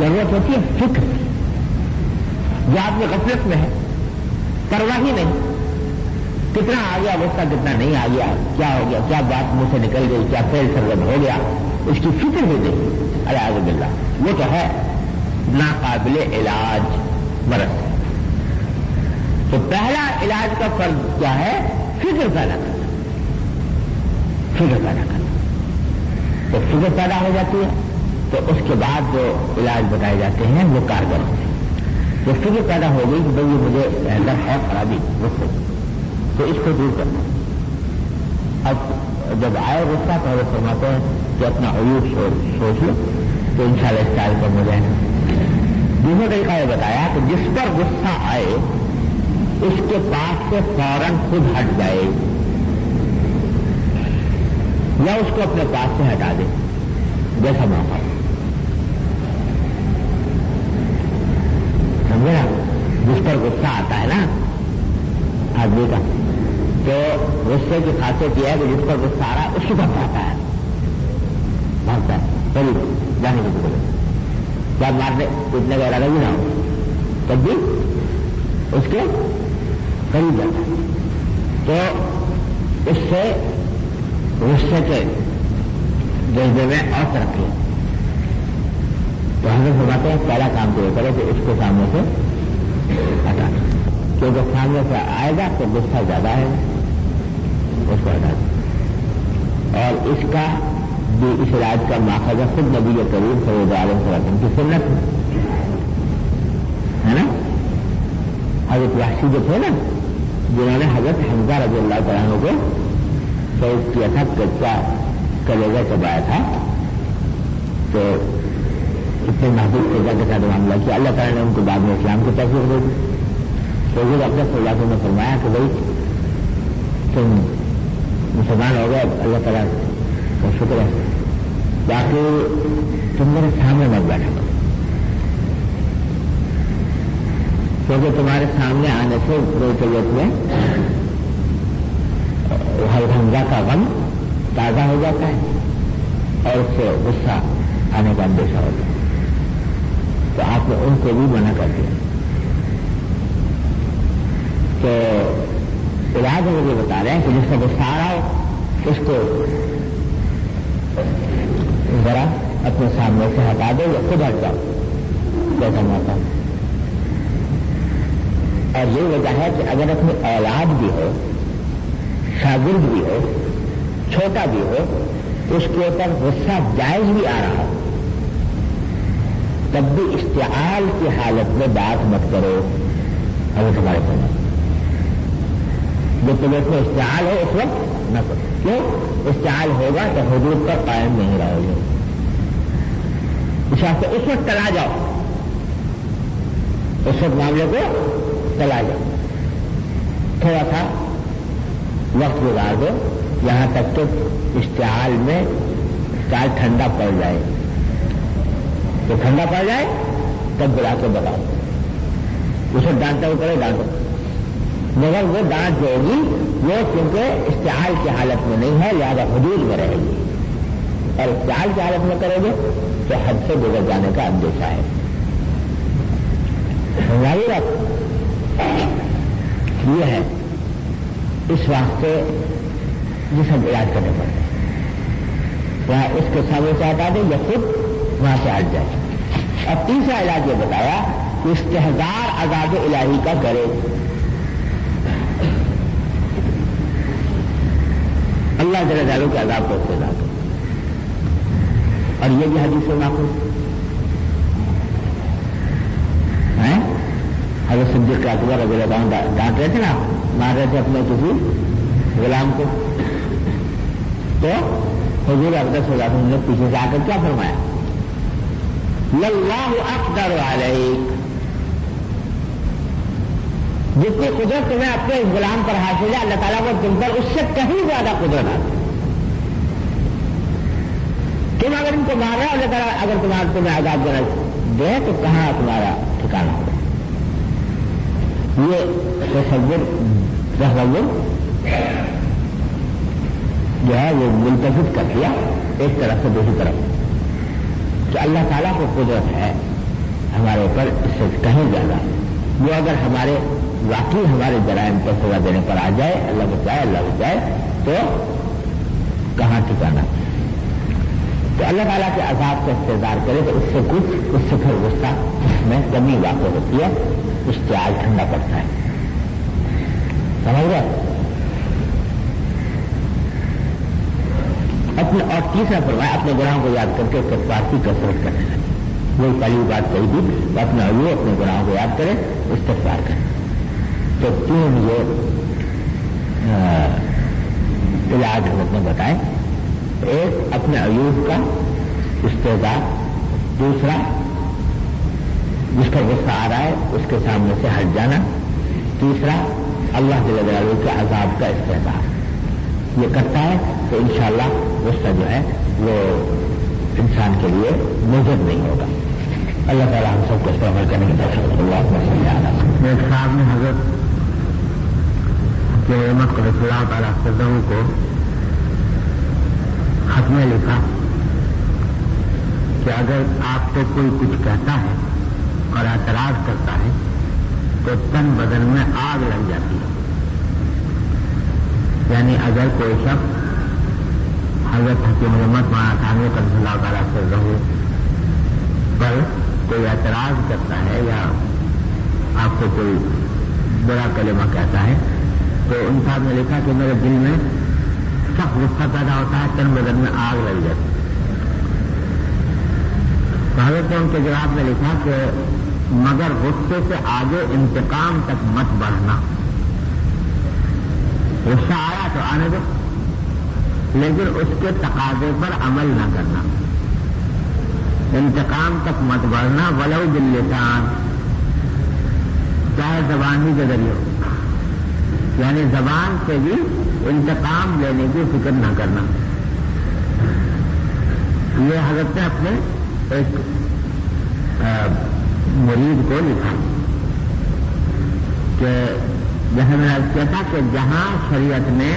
S1: ضرورت ہوتی ہے فکر جو آپ نے غفلت میں ہے پرواہ ہی نہیں۔ کتنا آ گیا غصہ کتنا نہیں آ گیا کیا ہو گیا؟ کیا بات منہ سے نکل گئی؟ کیا فیل سرگرم ہو گیا؟ اس کی فکر بھی نہیں الحاظ بلّہ وہ تو ہے۔ ناقابل علاج مرض۔ تو پہلا علاج کا فرض کیا ہے؟ فکر پیدا کرنا۔ فکر پیدا کرنا۔ تو فکر پیدا ہو جاتی ہے۔ تو اس کے بعد جو علاج بتائے جاتے ہیں، وہ کارگر ہوتے ہیں۔ تو فکر پیدا ہو گئی کہ بھائی یہ مجھے اندر ہے، خرابی۔ رکو تو اس کو دور کرنا۔ اب جب آئے غصہ تو وہ فرماتے ہیں کہ اپنا عیوب سوچ لو تو ان شاء اللہ اسٹائل کم ہو جائے دوسرا طریقہ یہ بتایا کہ جس پر غصہ آئے، اس کے پاس سے فوراً خود ہٹ جائے۔ یا اس کو اپنے پاس سے ہٹا دے۔ جیسا موقع۔ سمجھے جس پر غصہ آتا ہے نا، آدمی کا۔ تو غصے کی خاصیت یہ ہے کہ جس پر غصہ آ رہا ہے، اس کو آتا ہے۔ بھاگتا ہے۔ قریب جانے کی بولے کیا مارنے اتنے کا ارادہ بھی نہ ہو۔ تب بھی اس کے قریب جاتا ہے۔ تو اس سے غصے کے جذبے میں اور ترقی تو ہمیں فرماتے ہیں، پہلا کام تو یہ کرے کہ اس کو سامنے سے ہٹا۔ کیونکہ سامنے سے آئے گا تو غصہ زیادہ ہے۔ اس کو ہٹا اور اس کا بھی اس علاج کا ماخذہ خود نبی کے قریب سرود عالم صلاحم کی سنت ہے۔ نا؟ حضرت وحشی جو تھے نا، جنہوں نے حضرت حمزہ رضی اللہ تعالیٰ کو شہید کیا تھا، کچا کلیجا چبایا تھا۔ تو اتنے محبوب فضا کے ساتھ معاملہ کیا۔ اللہ تعالیٰ نے ان کو بعد میں اسلام کی تحفظ دے دی۔ تو وہ اپنے فضا نے فرمایا کہ بھائی، تم مسلمان ہو گئے، اللہ تعالیٰ کا شکر ہے۔ باقی تم میرے سامنے مت بیٹھا کرو کیونکہ تمہارے سامنے آنے سے روز طبیعت میں ہر حمزہ کا غم تازہ ہو جاتا ہے اور اس سے غصہ آنے کا اندیشہ ہوتا ہے۔ تو آپ نے ان کو بھی منع کر دیا تو علاج مجھے بتا رہے ہیں کہ جس کا غصہ آ رہا ہو، اس کو ذرا اپنے سامنے سے ہٹا دو یا خود ہٹ جاؤ۔ جیسا موقع۔ اور یہ وجہ ہے کہ اگر اپنی اولاد بھی ہو، شاگرد بھی ہو، چھوٹا بھی ہو، اس کے اوپر غصہ جائز بھی آ رہا ہو، تب بھی اشتعال کی حالت میں بات مت کرو۔ ابھی تمہارے پاس جو طبیعت میں اشتعال ہو اس وقت نہ کرو۔ کیوں؟ اشتعال ہوگا تو حدود پر قائم نہیں رہو گے۔ اچھا، اس اس وقت چلا جاؤ۔ اس وقت معاملے کو چلا جاؤ۔ تھوڑا سا وقت گزار دو۔ یہاں تک کہ اشتعال میں اشتعال ٹھنڈا پڑ جائے۔ تو ٹھنڈا پڑ جائے، تب بلا کے بتاؤ۔ اسے ڈانٹا کرے ڈانٹو۔ مگر وہ ڈانٹ جو ہوگی، وہ کیونکہ اشتعال کی حالت میں نہیں ہے، لہذا حدود میں رہے گی۔ اور اشتعال کی حالت میں کرو گے تو حد سے گزر جانے کا اندیشہ ہے۔ یہ ہے، اس واسطے جس ہم علاج کرنے پڑتے ہیں۔ یا اس کے سامنے سے ہٹا دیں یا خود وہاں سے ہٹ جائے اب تیسرا علاج یہ بتایا کہ استحزار آزاد الہی کا کرے۔ اللہ جل جالوں کے عذاب کو استحصار کرے اور یہ بھی حدیث سے ناخوش حضرت صدیق اکبر رضی اللہ عنہ ڈانٹ رہے تھے نا مار رہے تھے اپنے کسی غلام کو۔ تو حضور اقدس اللہ نے پیچھے سے آ کر کیا فرمایا؟ للہ اقدر علیہ جتنی قدرت تمہیں اپنے غلام پر حاصل ہے، اللہ تعالیٰ کو تم پر اس سے کہیں زیادہ قدرت آتی تم اگر ان کو مار اللہ تعالیٰ اگر تمہارا تمہیں آزاد دینا دے، تو کہاں تمہارا ٹھکانا ہوگا؟ یہ تصور تصور جو ہے وہ ملتظ کر دیا ایک طرف سے دوسری طرف کہ اللہ تعالیٰ کو قدرت ہے ہمارے اوپر، اس سے کہیں زیادہ۔ وہ اگر ہمارے واقعی ہمارے جرائم پر سزا دینے پر آ جائے، اللہ بچائے اللہ بچائے تو کہاں ٹھکانا؟ تو اللہ تعالیٰ کے عذاب کا انتظار کرے تو اس سے کچھ، اس سے پھر غصہ، اس میں کمی واقع ہوتی ہے اشتعال ٹھنڈا پڑتا ہے۔ سمجھ رہے اپنے اور تیسرا فرمایا، اپنے گناہوں کو یاد کر کے استفار کی کثرت کرنے لگے۔ وہی پہلی بات کہی تھی اپنے ابو اپنے گناہوں کو یاد کرے استفار کرے۔ تو تین یہ علاج حضرت نے بتائے ایک، اپنے ایوب کا استعداد دوسرا، جس پر غصہ آ رہا ہے، اس کے سامنے سے ہٹ جانا۔ تیسرا، اللہ کے لگے کے عذاب کا استحصال یہ کرتا ہے تو انشاءاللہ غصہ جو ہے، وہ انسان کے لیے مضر نہیں ہوگا۔ اللہ تعالیٰ ہم سب کو اس پر عمل کرنے کی درخت اللہ میرے صاحب نے حضرت کے احمد کو رسول اللہ تعالیٰ سدم کو خط میں لکھا کہ اگر آپ کو کوئی کچھ کہتا ہے اور اعتراض کرتا ہے تو تن بدن میں آگ لگ جاتی ہے۔ یعنی اگر کوئی شخص حضرت حکیم محمد مانا تھانے کر اللہ تعالیٰ سے رہو پر کوئی اعتراض کرتا ہے یا آپ کو کوئی برا کلمہ کہتا ہے تو ان صاحب نے لکھا کہ میرے دل میں سخت غصہ پیدا ہوتا ہے، تن بدن میں آگ لگ جاتی حضرت نے ان کے جواب میں لکھا کہ مگر غصے سے آگے انتقام تک مت بڑھنا۔ غصہ آیا تو آنے دو، لیکن اس کے تقاضے پر عمل نہ کرنا۔ انتقام تک مت بڑھنا، ولو بلسان چاہے زبان ہی کے ذریعے۔ ہو یعنی زبان سے بھی انتقام لینے کی فکر نہ کرنا۔ یہ حضرت نے اپنے ایک مرید کو لکھا کہ جیسے میں نے کیا تھا کہ جہاں شریعت نے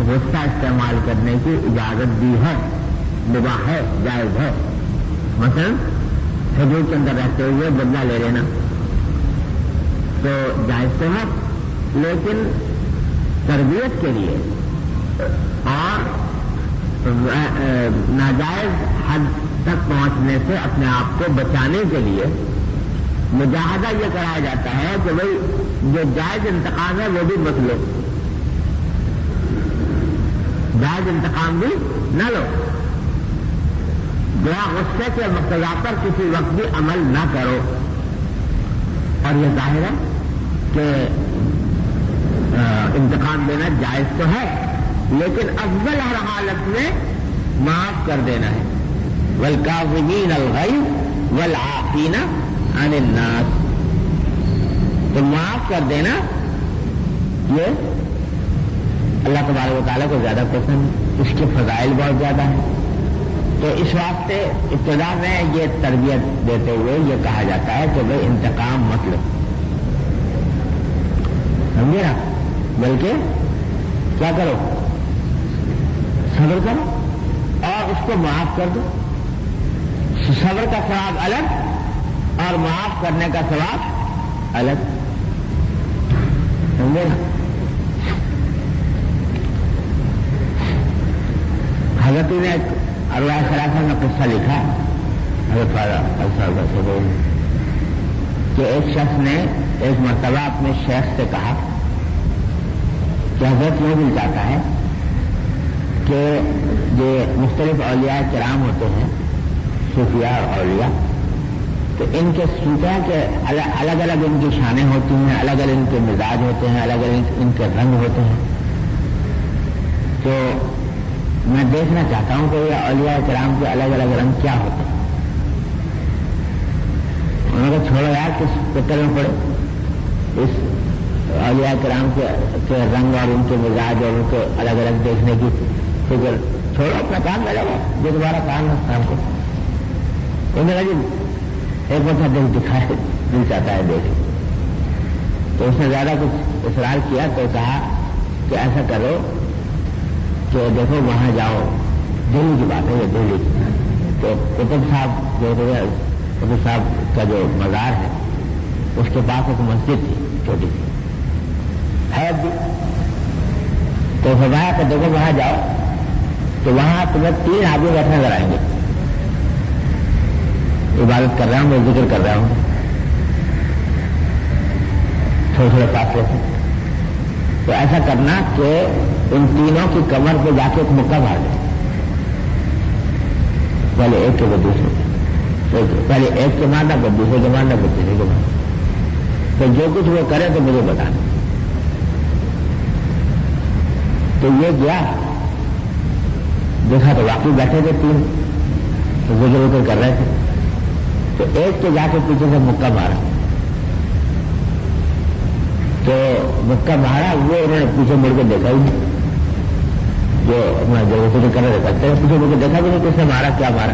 S1: غصہ استعمال کرنے کی اجازت دی ہے نباہ ہے، جائز ہے، مثلا حضور کے اندر رہتے ہوئے بدلہ لے لینا۔ تو جائز تو ہے۔ لیکن تربیت کے لیے اور ناجائز حد تک پہنچنے سے اپنے آپ کو بچانے کے لیے مجاہدہ یہ کرایا جاتا ہے کہ بھائی جو جائز انتقام ہے وہ بھی مت لو۔ جائز انتقام بھی نہ لو۔ گیا غصے کے مقتضا پر کسی وقت بھی عمل نہ کرو۔ اور یہ ظاہر ہے کہ انتقام دینا جائز تو ہے، لیکن افضل ہر حالت میں معاف کر دینا ہے۔ ولکافین الغی ولافین عن الناس۔ تو معاف کر دینا یہ اللہ تبارک و تعالیٰ کو زیادہ پسند اس کے فضائل بہت زیادہ ہیں۔ تو اس واسطے ابتدا میں یہ تربیت دیتے ہوئے یہ کہا جاتا ہے کہ بھائی انتقام مت لو۔ سمجھے نا؟ بلکہ کیا کرو؟ صبر کرو اور اس کو معاف کر دو۔ صبر کا سواب الگ اور معاف کرنے کا سواب الگ۔ سمجھے نا؟ حضرت نے ایک اللہ خراسا میں قصہ لکھا۔ حضرت کہ ایک شخص نے ایک مرتبہ اپنے شیخ سے کہا کہ حضرت یہ بھی چاہتا ہے کہ یہ مختلف اولیاء کرام ہوتے ہیں صوفیہ اور اولیاء، تو ان کے صوفیہ کے الگ الگ ان کی شانیں ہوتی ہیں الگ الگ ان کے مزاج ہوتے ہیں الگ الگ ان کے رنگ ہوتے ہیں۔ تو میں دیکھنا چاہتا ہوں کہ یہ اولیاء کرام کے الگ الگ رنگ کیا ہوتے ہیں۔ انہوں نے چھوڑو یار، کس چکر میں پڑے؟ اس اولیاء کرام کے رنگ اور ان کے مزاج اور ان کو الگ الگ دیکھنے کی فکر چھوڑو اپنا کام لگا جو تمہارا کام ہے کام کو۔ انہوں نے جی ایک بچہ دل دکھائے، دل چاہتا ہے دیکھ۔ تو اس نے زیادہ کچھ اصرار کیا تو کہا کہ ایسا کرو کہ دیکھو وہاں جاؤ۔ دلی کی بات ہے یہ دلی تو قطب صاحب جو قطب صاحب کا جو مزار ہے، اس کے پاس ایک مسجد تھی، چھوٹی۔ سی ہے بھی تو فرمایا کہ دیکھو، وہاں جاؤ۔ تو وہاں تمہیں تین آدمی بیٹھے نظر آئیں گے۔ عبادت کر رہا ہوں، میں ذکر کر رہا ہوں۔ تھوڑے تھوڑے فاصلے سے تو ایسا کرنا کہ ان تینوں کی کمر پہ جا کے ایک مکہ مار دیں پہلے ایک کے بعد دوسرے۔ پہلے ایک کے مارنا پھر دوسرے کے مارنا پھر تیسرے کے مارنا تو جو کچھ وہ کرے تو مجھے بتانا تو یہ گیا۔ دیکھا تو واقعی بیٹھے تھے تین۔ تو گزر ادھر کر رہے تھے۔ تو ایک تو جا کے پیچھے سے مکہ مارا۔ تو مکہ مارا، وہ انہوں نے پیچھے مڑ کے دیکھا۔ ہی جو اپنا جگہ کر رہے کرتے ہیں پیچھے مڑ کے دیکھا بھی نہیں کس نے مارا، کیا مارا۔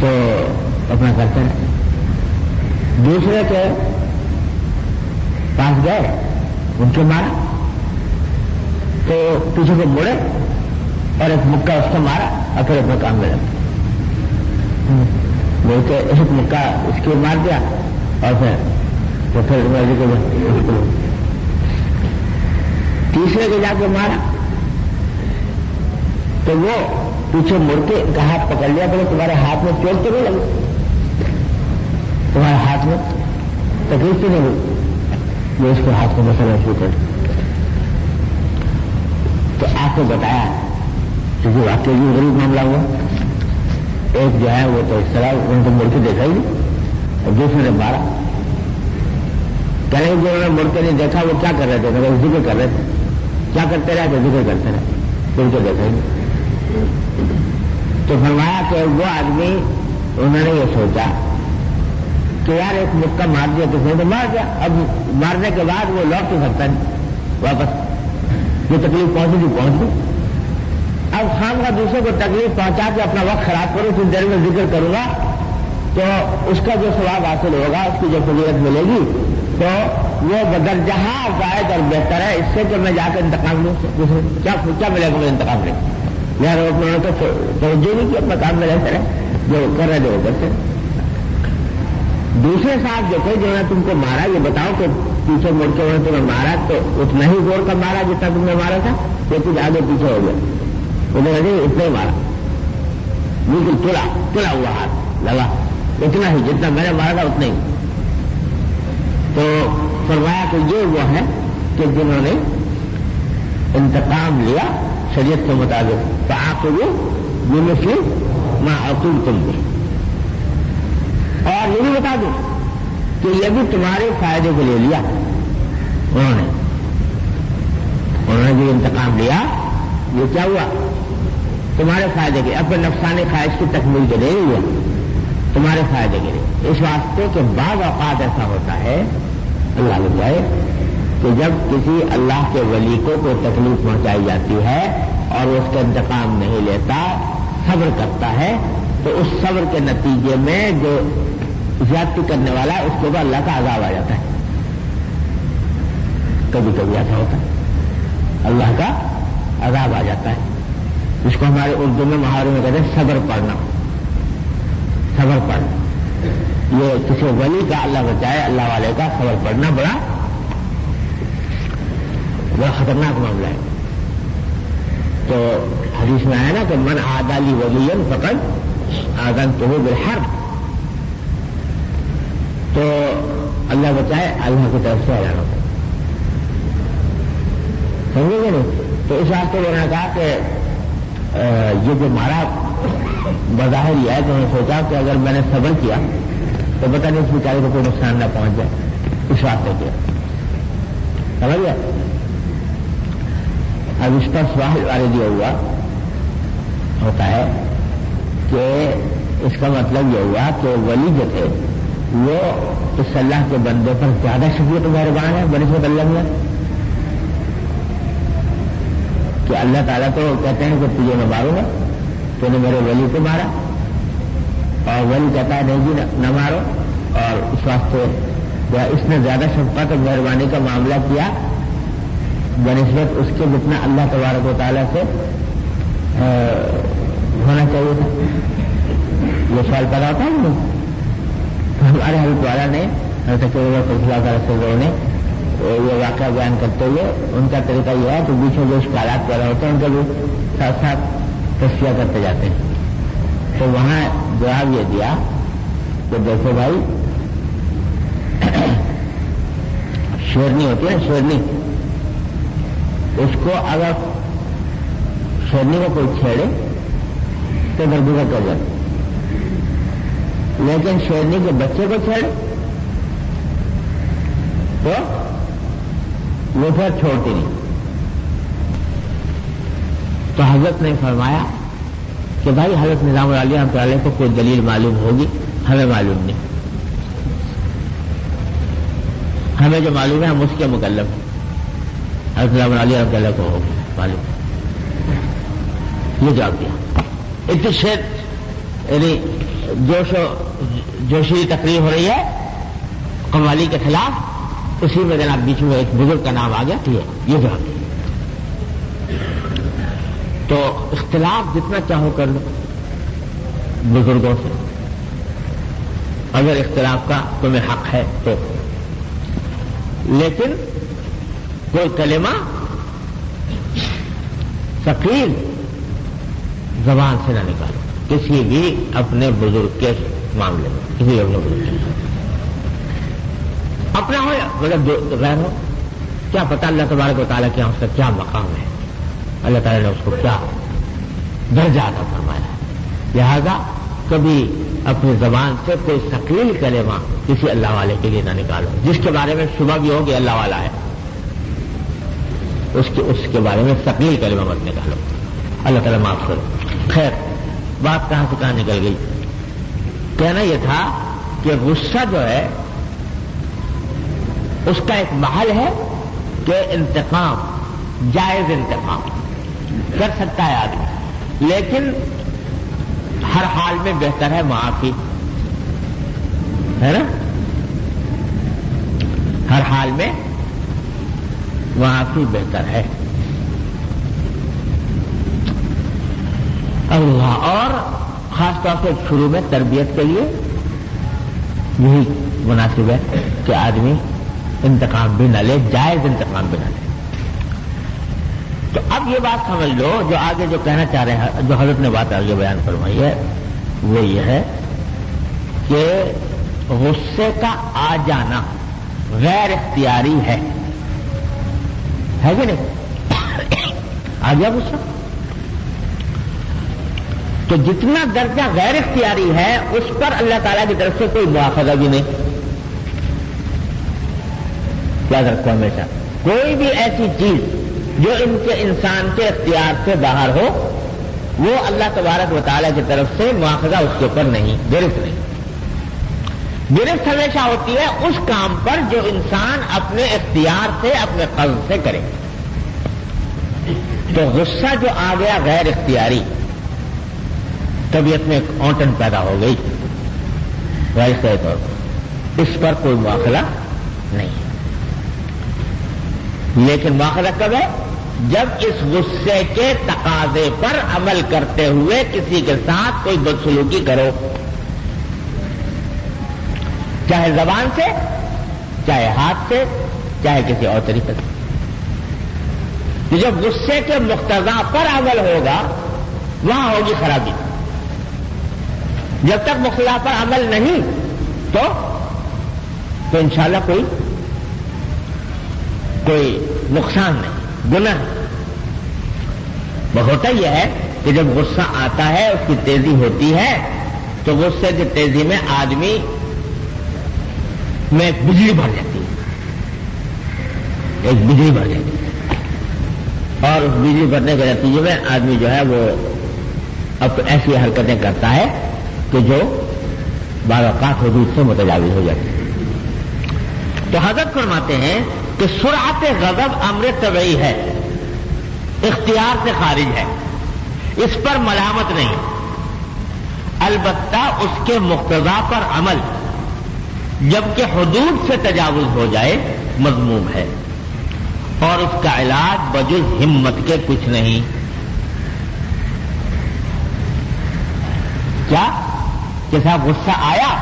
S1: تو اپنا کرتے ہیں دوسرے کے پاس گئے۔ ان کے مارا تو پیچھے سے مڑے اور ایک مکہ اس کو مارا اور پھر اپنے کام میں لگا۔ بول ایک مکہ اس کے مار دیا اور پھر تو پھر تیسرے کو جا کے مارا۔ تو وہ پیچھے مڑ کے ہاتھ پکڑ لیا پہلے تمہارے ہاتھ میں چوٹ تو نہیں لگی تمہارے ہاتھ میں تکلیف تو نہیں ہوئی۔ وہ اس کو ہاتھ میں مسئلہ شروع کر تو آپ کو بتایا کیونکہ واقعی بھی غریب معاملہ ہوا، ایک جو ہے وہ تو اس طرح ان کو مڑ کے دیکھا ہی اور دوسرے نے مارا۔ کریں جو انہوں نے مڑ کے نہیں دیکھا، وہ کیا کر رہے تھے؟ مگر ذکر کر رہے تھے۔ کیا کرتے رہے تھے؟ ذکر کرتے رہے۔ پھر کو دیکھا ہی تو فرمایا کہ وہ آدمی، انہوں نے یہ سوچا کہ یار ایک مکہ مار دیا کسی نے تو مار دیا۔ اب مارنے کے بعد وہ لوٹ تو سکتا نہیں۔ واپس۔ جو تکلیف پہنچی تھی؟ پہنچ گئی اب خان کا دوسرے کو تکلیف پہنچا کے اپنا وقت خراب کروں اس دیر میں ذکر کروں گا۔ تو اس کا جو سواب حاصل ہوگا، اس کی جو فضیلت ملے گی، تو وہ بدر جہاں زائد اور بہتر ہے۔ اس سے کہ میں جا کے انتقام لوں۔ کیا کیا ملے گا مجھے انتقام لیں یار انہوں نے تو توجہ نہیں کیا اپنا کام میں رہتے رہے۔ جو کر رہے تھے وہ کرتے دوسرے صاحب جو تھے جنہوں نے تم کو مارا، یہ بتاؤ کہ پیچھے مڑ کے انہوں نے تمہیں مارا، تو اتنا ہی زور کا مارا جتنا تم نے مارا تھا؟ یہ کچھ آگے پیچھے ہو گیا۔ انہوں نے اتنا ہی مارا۔ بالکل تلا تلا ہوا ہاتھ۔ لگا، اتنا ہی، جتنا میں نے مارا تھا اتنا ہی۔ تو فرمایا کہ یہ وہ ہے کہ جنہوں نے انتقام لیا شریعت کے مطابق۔ تو آپ کو یہ سے ماں عقول تم بھی اور یہ بھی بتا دوں کہ یہ بھی تمہارے فائدے کے لیے لیا۔ انہوں نے۔ انہوں نے جو انتقام لیا، یہ کیا ہوا؟ تمہارے فائدے کے اپنے نفسانی خواہش کی تکمیل کے لیے لیا تمہارے فائدے کے لیے۔ اس واسطے کہ بعض اوقات ایسا ہوتا ہے، اللہ لگ جائے کہ جب کسی اللہ کے ولی کو کوئی تکلیف پہنچائی جاتی ہے اور اس کا انتقام نہیں لیتا، صبر کرتا ہے تو اس صبر کے نتیجے میں جو زیادتی کرنے والا ہے، اس کے بعد اللہ کا عذاب آ جاتا ہے۔ کبھی کبھی ایسا ہوتا ہے۔ اللہ کا عذاب آ جاتا ہے۔ جس کو ہمارے اردو میں محاورے میں کہتے ہیں صبر پڑھنا۔ صبر پڑھنا۔ یہ کسی ولی کا اللہ بچائے، اللہ والے کا صبر پڑھنا بڑا بڑا خطرناک معاملہ ہے۔ تو حدیث میں آیا نا کہ من آدالی ولی فقط آدن تو ہو تو اللہ بچائے اللہ کی طرف سے آ جانا سمجھے گے نہیں؟ تو اس واسطے میں نے کہا کہ یہ جو مارا بظاہر یہ ہے کہ انہوں نے سوچا کہ اگر میں نے صبر کیا تو پتا نہیں اس بیچارے کو کوئی نقصان نہ پہنچ جائے. اس واسطے کیا. سمجھ گیا؟ اب اس پر سوال والے دیا ہوا، ہوتا ہے کہ اس کا مطلب یہ ہوا کہ ولی جو تھے، وہ اس اللہ کے بندے پر زیادہ شکریہ مہربان ہے بڑے سے اللہ میں کہ اللہ تعالیٰ تو کہتے ہیں کہ تجھے میں ماروں گا تو نے میرے ولی کو مارا۔ اور ولی کہتا ہے، نہیں جی نہ مارو۔ اور اس واسطے اس نے زیادہ شفقت اور مہربانی کا معاملہ کیا۔ بنسبت اس کے جتنا اللہ تبارک و تعالیٰ سے ہونا چاہیے تھا۔ یہ سوال پیدا ہوتا ہے ہمارے حل والا نے تعالیٰ نے یہ واقعہ بیان کرتے ہوئے ان کا طریقہ یہ ہے کہ بیچ میں جو اشکالات پیدا ہوتے ہیں، ان کا بھی ساتھ ساتھ تصفیہ کرتے جاتے ہیں۔ تو وہاں جواب یہ دیا کہ دیکھو بھائی، شیرنی ہوتی ہے نا شیرنی۔ اس کو اگر شیرنی کو کوئی چھیڑے تو کر جاتا لیکن شیرنی کے بچے کو چھیڑے تو وہ پھر چھوڑتی نہیں۔ تو حضرت نے فرمایا کہ بھائی حضرت نظام العالیہ ہم علیہ کو کوئی دلیل معلوم ہوگی؟ ہمیں معلوم نہیں۔ ہمیں جو معلوم ہے ہم اس کے مکلف ہیں۔ حضرت نظام العالیہ رحمۃ اللہ کو ہوگی معلوم۔ یہ جواب دیا۔ اتنی شیر یعنی جوش و جوشی تقریر ہو رہی ہے، قوالی کے خلاف، اسی میں جناب بیچ میں ایک بزرگ کا نام آ گیا، ٹھیک یہ جو تو اختلاف جتنا چاہو کر لو، بزرگوں سے۔ اگر اختلاف کا تمہیں حق ہے تو۔ لیکن کوئی کلمہ ثقیل زبان سے نہ نکالو۔ کسی بھی اپنے بزرگ کے معاملے میں، کسی بھی اپنے بزرگ کے اپنا ہو یا مطلب غیر ہو، کیا پتا اللہ تبارک و تعالیٰ کے ہاں اس کا کیا مقام ہے؟ اللہ تعالیٰ نے اس کو کیا درجہ تھا فرمایا؟ لہذا کبھی اپنی زبان سے کوئی سکیل کلمہ کسی اللہ والے کے لیے نہ نکالو۔ جس کے بارے میں صبح بھی ہو کہ اللہ والا ہے، اس کے اس کے بارے میں سکیل کلمہ مت نکالو۔ اللہ تعالیٰ معاف کرو۔ خیر، بات کہاں سے کہاں نکل گئی؟ کہنا یہ تھا کہ غصہ جو ہے، اس کا ایک محل ہے کہ انتقام، جائز انتقام، کر سکتا ہے آدمی۔ لیکن ہر حال میں بہتر ہے معافی۔ ہے نا؟ ہر حال میں معافی بہتر ہے۔ اللہ اور خاص طور سے شروع میں تربیت کے لیے یہی مناسب ہے کہ آدمی انتقام بھی نہ لے، جائز انتقام بھی نہ لے۔ تو اب یہ بات سمجھ لو، جو آگے جو کہنا چاہ رہے ہیں، جو حضرت نے بات آگے بیان فرمائی ہے، وہ یہ ہے کہ غصے کا آ جانا غیر اختیاری ہے۔ ہے کہ نہیں؟ آ گیا غصہ تو جتنا درجہ غیر اختیاری ہے، اس پر اللہ تعالیٰ کی طرف سے کوئی مواخذہ بھی نہیں۔ یاد رکھو ہمیشہ، کوئی بھی ایسی چیز جو ان کے انسان کے اختیار سے باہر ہو، وہ اللہ تبارک و تعالیٰ کی طرف سے مواخذہ اس کے اوپر نہیں، گرفت نہیں۔ گرفت ہمیشہ ہوتی ہے اس کام پر جو انسان اپنے اختیار سے، اپنے قلب سے کرے۔ تو غصہ جو آ گیا غیر اختیاری طبیعت میں ایک اونٹن پیدا ہو گئی۔ ویسے طور پر اس پر کوئی مواخلہ نہیں۔ لیکن مواخلہ کب ہے؟ جب اس غصے کے تقاضے پر عمل کرتے ہوئے کسی کے ساتھ کوئی بدسلوکی کرو۔ چاہے زبان سے، چاہے ہاتھ سے، چاہے کسی اور طریقے سے۔ جب غصے کے مقتضا پر عمل ہوگا، وہاں ہوگی خرابی۔ جب تک مخلا پر عمل نہیں، تو تو انشاءاللہ کوئی کوئی نقصان نہیں، گناہ وہ ہوتا یہ ہے کہ جب غصہ آتا ہے، اس کی تیزی ہوتی ہے، تو غصے کی تیزی میں آدمی میں ایک بجلی بھر جاتی ہے۔ ایک بجلی بھر جاتی ہے۔ اور اس بجلی بھرنے کے نتیجے میں آدمی جو ہے وہ اب ایسی حرکتیں کرتا ہے کہ جو بار اوقات حدود سے متجاوز ہو جاتی ہے تو حضرت فرماتے ہیں کہ سرعت غضب امر طبعی ہے، اختیار سے خارج ہے، اس پر ملامت نہیں۔ البتہ اس کے مقتضا پر عمل، جبکہ حدود سے تجاوز ہو جائے مضموم ہے۔ اور اس کا علاج بجز ہمت کے کچھ نہیں۔ کیا؟ کہ صاحب غصہ آیا،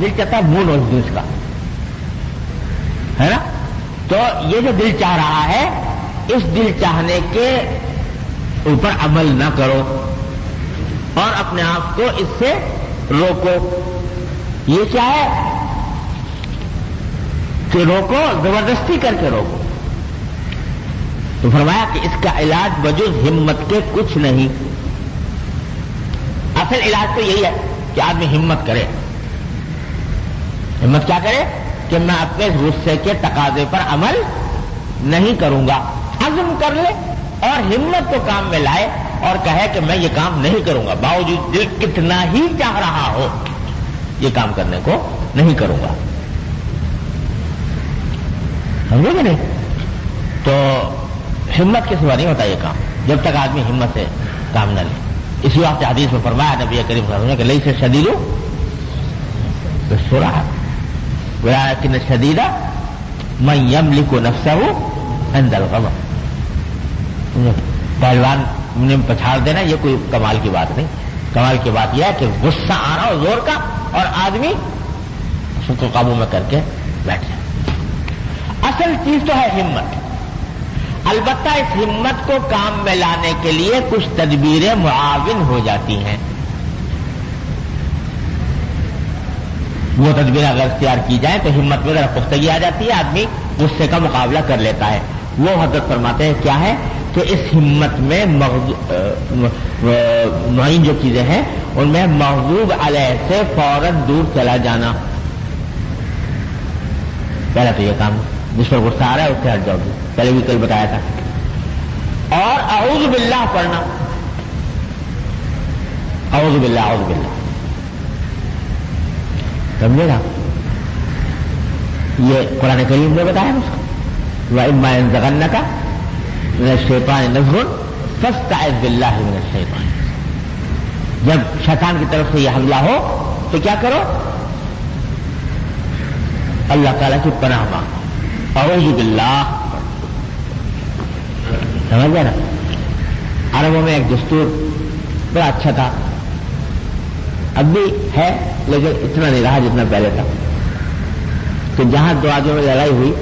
S1: دل چاہتا منہ نوچ دوں اس کا۔ ہے نا؟ تو یہ جو دل چاہ رہا ہے، اس دل چاہنے کے اوپر عمل نہ کرو اور اپنے آپ کو اس سے روکو۔ یہ کیا ہے؟ کہ روکو، زبردستی کر کے روکو۔ تو فرمایا کہ اس کا علاج بجز ہمت کے کچھ نہیں۔ اصل علاج تو یہی ہے۔ کہ آدمی ہمت کرے۔ ہمت کیا کرے؟ کہ میں اپنے غصے کے تقاضے پر عمل نہیں کروں گا۔ عزم کر لے اور ہمت کو کام میں لائے اور کہے کہ میں یہ کام نہیں کروں گا۔ باوجود دل کتنا ہی چاہ رہا ہو، یہ کام کرنے کو نہیں کروں گا۔ سمجھے گے نہیں؟ تو ہمت کے سوا نہیں ہوتا یہ کام۔ جب تک آدمی ہمت سے کام نہ لے۔ اسی وقت حدیث میں فرمایا نبی کریم صلی اللہ علیہ وسلم کہ لئی سے شدیدو تو سورا کن شدیدہ میں یم لکھو نفسا ہوں اندر پہلوان نے پچھاڑ دینا، یہ کوئی کمال کی بات نہیں۔ کمال کی بات یہ ہے کہ غصہ آ رہا ہو زور کا اور آدمی اس کو قابو میں کر کے بیٹھ جائے۔ اصل چیز تو ہے ہمت۔ البتہ اس ہمت کو کام میں لانے کے لیے کچھ تدبیریں معاون ہو جاتی ہیں۔ وہ تدبیر اگر اختیار کی جائے تو ہمت میں ذرا پختگی آ جاتی ہے، آدمی غصے کا مقابلہ کر لیتا ہے۔ وہ حضرت فرماتے ہیں کیا ہے کہ اس ہمت میں معین جو چیزیں ہیں، ان میں محبوب علیہ سے فوراً دور چلا جانا۔ پہلا تو یہ کام۔ جس پر غصہ آ رہا ہے، اس سے ہٹ جاؤ گی پہلے بھی کل بتایا تھا۔ اور اعوذ باللہ پڑھنا۔ اعوذ باللہ اعوذ باللہ۔ سمجھے گا؟ یہ قرآن کریم نے بتایا اس کو۔ وہ زغن کا شیپان نظر فسٹ بلّہ من الشیطان جب شیطان کی طرف سے یہ حملہ ہو، تو کیا کرو؟ اللہ تعالیٰ کی پناہ مانگو۔ اعوذ باللہ. سمجھ گیا نا؟ عربوں میں ایک دستور بڑا اچھا تھا۔ اب بھی ہے، لیکن اتنا نہیں رہا جتنا پہلے تھا۔ کہ جہاں دو آدمیوں میں لڑائی ہوئی،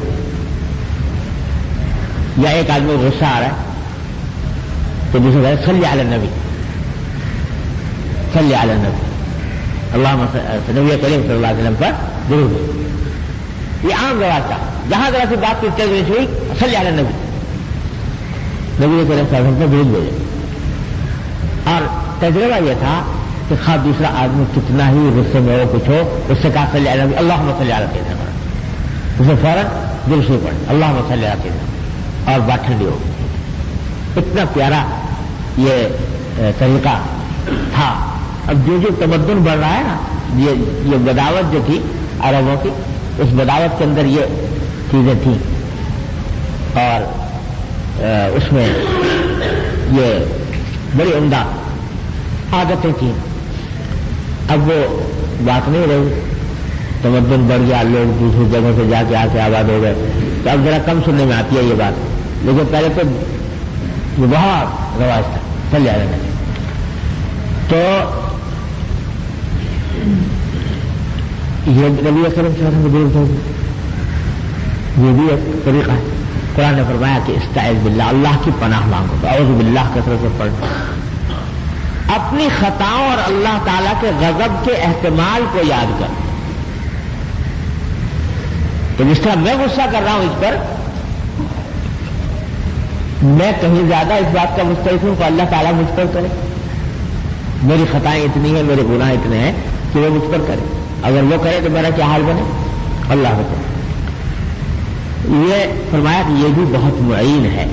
S1: یا ایک آدمی غصہ آ رہا ہے، تو دوسرے کہ سلی عالم نبی۔ سلی عالم نبی۔ اللہ نبی۔ کریم صلی اللہ علیہ وسلم پر ضرور یہ عام رواج تھا۔ جہاں ذرا سی بات کی تجویز ہوئی سلی عالم نبی۔ نبی کریم صلی اللہ علیہ بھیجے اور تجربہ یہ تھا کہ خواہ دوسرا آدمی کتنا ہی غصے میں ہو، کچھ ہو، اس سے کہا صلی علیہ اللہ مسلح علیہ اسے فوراً دل سے پڑے۔ اللہ مسلح علیہ اور بات ٹھنڈی ہو اتنا پیارا یہ طریقہ تھا۔ اب جو جو تمدن بڑھ رہا ہے نا یہ بداوت جو تھی عربوں کی اس بداوت کے اندر یہ چیزیں تھیں۔ اور اس میں یہ بڑی عمدہ عادتیں تھیں۔ اب وہ بات نہیں رہی۔ تمدن بڑھ گیا، لوگ دوسری جگہوں سے جا کے آ کے آباد ہو گئے۔ تو اب ذرا کم سننے میں آتی ہے یہ بات۔ لیکن پہلے تو یہ بہت رواج تھا۔ چل جائے گا تو یہ نبی اکرم صلی اللہ علیہ وسلم یہ بھی ایک طریقہ ہے۔ قرآن نے فرمایا کہ استعز باللہ، اللہ کی پناہ مانگو۔ تو اعوذ باللہ کثرت سے پڑھ اپنی خطاؤں اور اللہ تعالی کے غضب کے احتمال کو یاد کر۔ تو جس طرح میں غصہ کر رہا ہوں اس پر، میں کہیں زیادہ اس بات کا مستحق ہوں کہ اللہ تعالیٰ مجھ پر کرے۔ میری خطائیں اتنی ہیں، میرے گناہ اتنے ہیں کہ وہ مجھ پر کرے۔ اگر وہ کرے تو میرا کیا حال بنے؟ اللہ حکم۔ یہ فرمایا کہ یہ بھی بہت معین ہے۔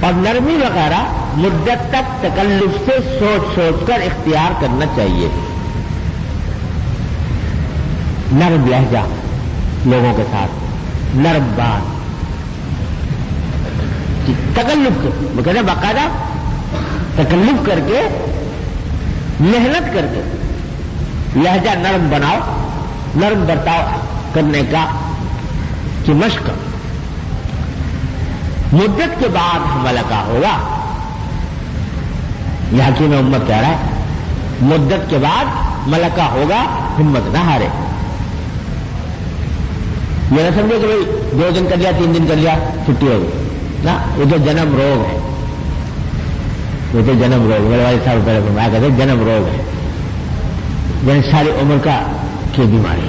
S1: اور نرمی وغیرہ مدت تک تکلف سے سوچ سوچ کر اختیار کرنا چاہیے۔ نرم لہجہ لوگوں کے ساتھ، نرم بات۔ جی، تکلف کہتے ہیں باقاعدہ تکلف کر کے، محنت کر کے۔ لہجہ نرم بناؤ، نرم برتاؤ کرنے کا کہ مشق۔ مدت کے بعد حملہ کا ہوگا۔ یہ حکیم امت کہہ رہا ہے، مدت کے بعد ملکہ ہوگا، ہمت نہ ہارے۔ یہ نہ سمجھے کہ بھائی دو دن کر لیا، تین دن کر لیا، چھٹی ہو گئی۔ نا یہ تو جنم روگ ہے۔ یہ تو جنم روگ میرے والے صاحب پہلے فرمایا کہتے جنم روگ ہے۔ یعنی ساری عمر کا کی بیماری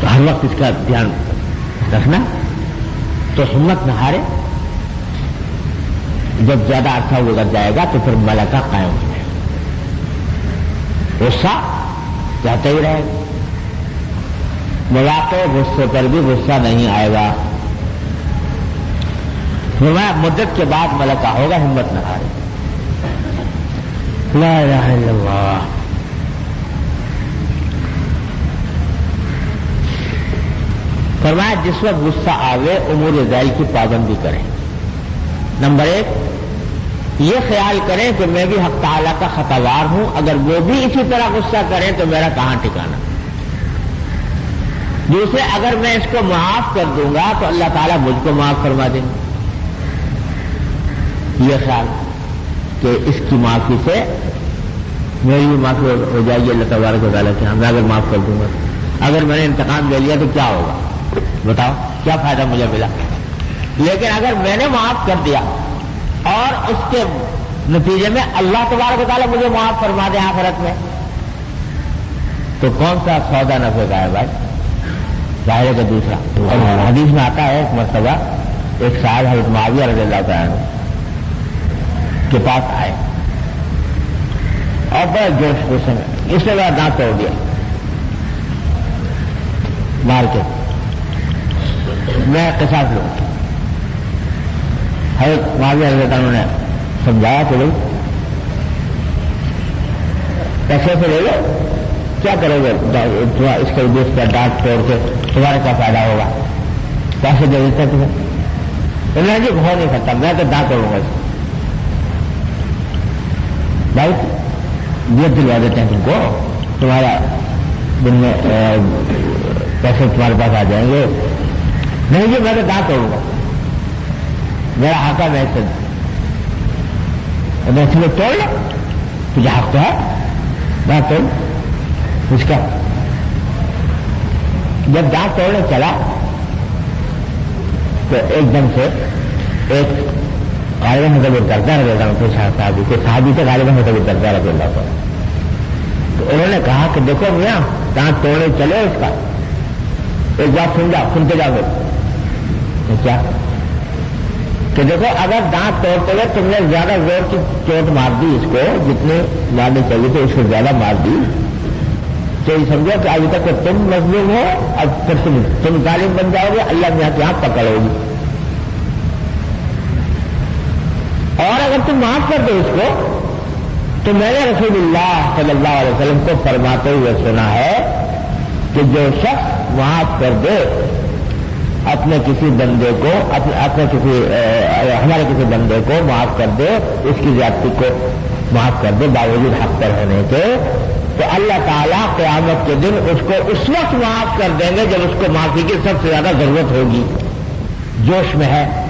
S1: تو ہر وقت اس کا دھیان رکھنا تو ہمت نہ ہارے۔ جب زیادہ عرصہ گزر جائے گا تو پھر ملکہ قائم ہو جائے۔ گا غصہ چاہتے ہی رہے۔ گا مواقع غصے پر بھی غصہ نہیں آئے گا۔ مدت کے بعد ملکہ ہوگا، ہمت نہ ہارے۔ لا الہ الا اللہ۔ فرمایا جس وقت غصہ آوے، امور ذیل کی پابندی کریں۔ نمبر ایک، یہ خیال کریں کہ میں بھی حق تعالیٰ کا خطاوار ہوں۔ اگر وہ بھی اسی طرح غصہ کریں تو میرا کہاں ٹھکانا دوسرے، اگر میں اس کو معاف کر دوں گا تو اللہ تعالیٰ مجھ کو معاف فرما دیں۔ گے یہ خیال کہ اس کی معافی سے میری بھی معافی ہو جائے گی۔ اللہ تبارک و تعالیٰ کے ہاں، میں اگر معاف کر دوں گا، اگر میں نے انتقام لے لیا تو کیا ہوگا؟ بتاؤ، کیا فائدہ مجھے ملا؟ لیکن اگر میں نے معاف کر دیا اور اس کے نتیجے میں اللہ تبارک تعالیٰ مجھے معاف فرما دے آخرت میں، تو کون سا سودا نفے کا ہے بھائی؟ ظاہر کا دوسرا۔ حدیث میں آتا ہے ایک مرتبہ، ایک صاحب حضرت معاویہ رضی اللہ تعالیٰ کے پاس آئے۔ اور بڑا جوش خوش اس سے بڑا دانت توڑ دیا۔ مار کے۔ میں کساس لوں حضرت معاویہ رضی اللہ نے سمجھایا کہ بھائی، پیسے سے لے لو، کیا کرو گے؟ اس کے دیش کا ڈانٹ توڑ کے تمہارے کیا فائدہ ہوگا۔ پیسے دے دیتے تمہیں۔ انہوں جی ہو نہیں سکتا میں تو دانت توڑوں گا۔ بھائی، یہ دلوا دیتے ہیں تم کو، تمہارا دن میں پیسے تمہارے پاس آ جائیں گے۔ نہیں جی میں تو دانت توڑوں گا۔ میرا ہاتھا میں سے۔ میں توڑ لو تجھے حق تو ہے۔ دانت توڑ۔ اس کا۔ جب دانت توڑنے چلا، تو ایک دم سے ایک غالب متبر کرتا رہے گا کوئی صاحب کے صحابی سے غالب متبر کرتا رہے اللہ کو تو انہوں نے کہا کہ دیکھو میاں دانت توڑنے چلے اس کا۔ ایک بات سن جاؤ سنتے جاؤ۔ کیا؟ کہ دیکھو، اگر دانت توڑتے ہوئے تم نے زیادہ زور کی چوٹ مار دی اس کو، جتنی مارنی چاہیے تھی، اس کو زیادہ مار دی۔ تو یہ سمجھو کہ ابھی تک تم مضمون ہو، اب پھر تم تم ظالم بن جاؤ گے، اللہ میاں کے ہاتھ پکڑ ہوگی۔ اور اگر تم معاف کر دو اس کو، تو میں نے رسول اللہ صلی اللہ علیہ وسلم کو فرماتے ہوئے سنا ہے کہ جو شخص معاف کر دے اپنے کسی بندے کو، اپنے کسی ہمارے کسی بندے کو معاف کر دے، اس کی زیادتی کو معاف کر دے باوجود حق پر ہونے کے۔ تو اللہ تعالیٰ قیامت کے دن اس کو اس وقت معاف کر دیں گے جب اس کو معافی کی سب سے زیادہ ضرورت ہوگی۔ جوش میں ہے۔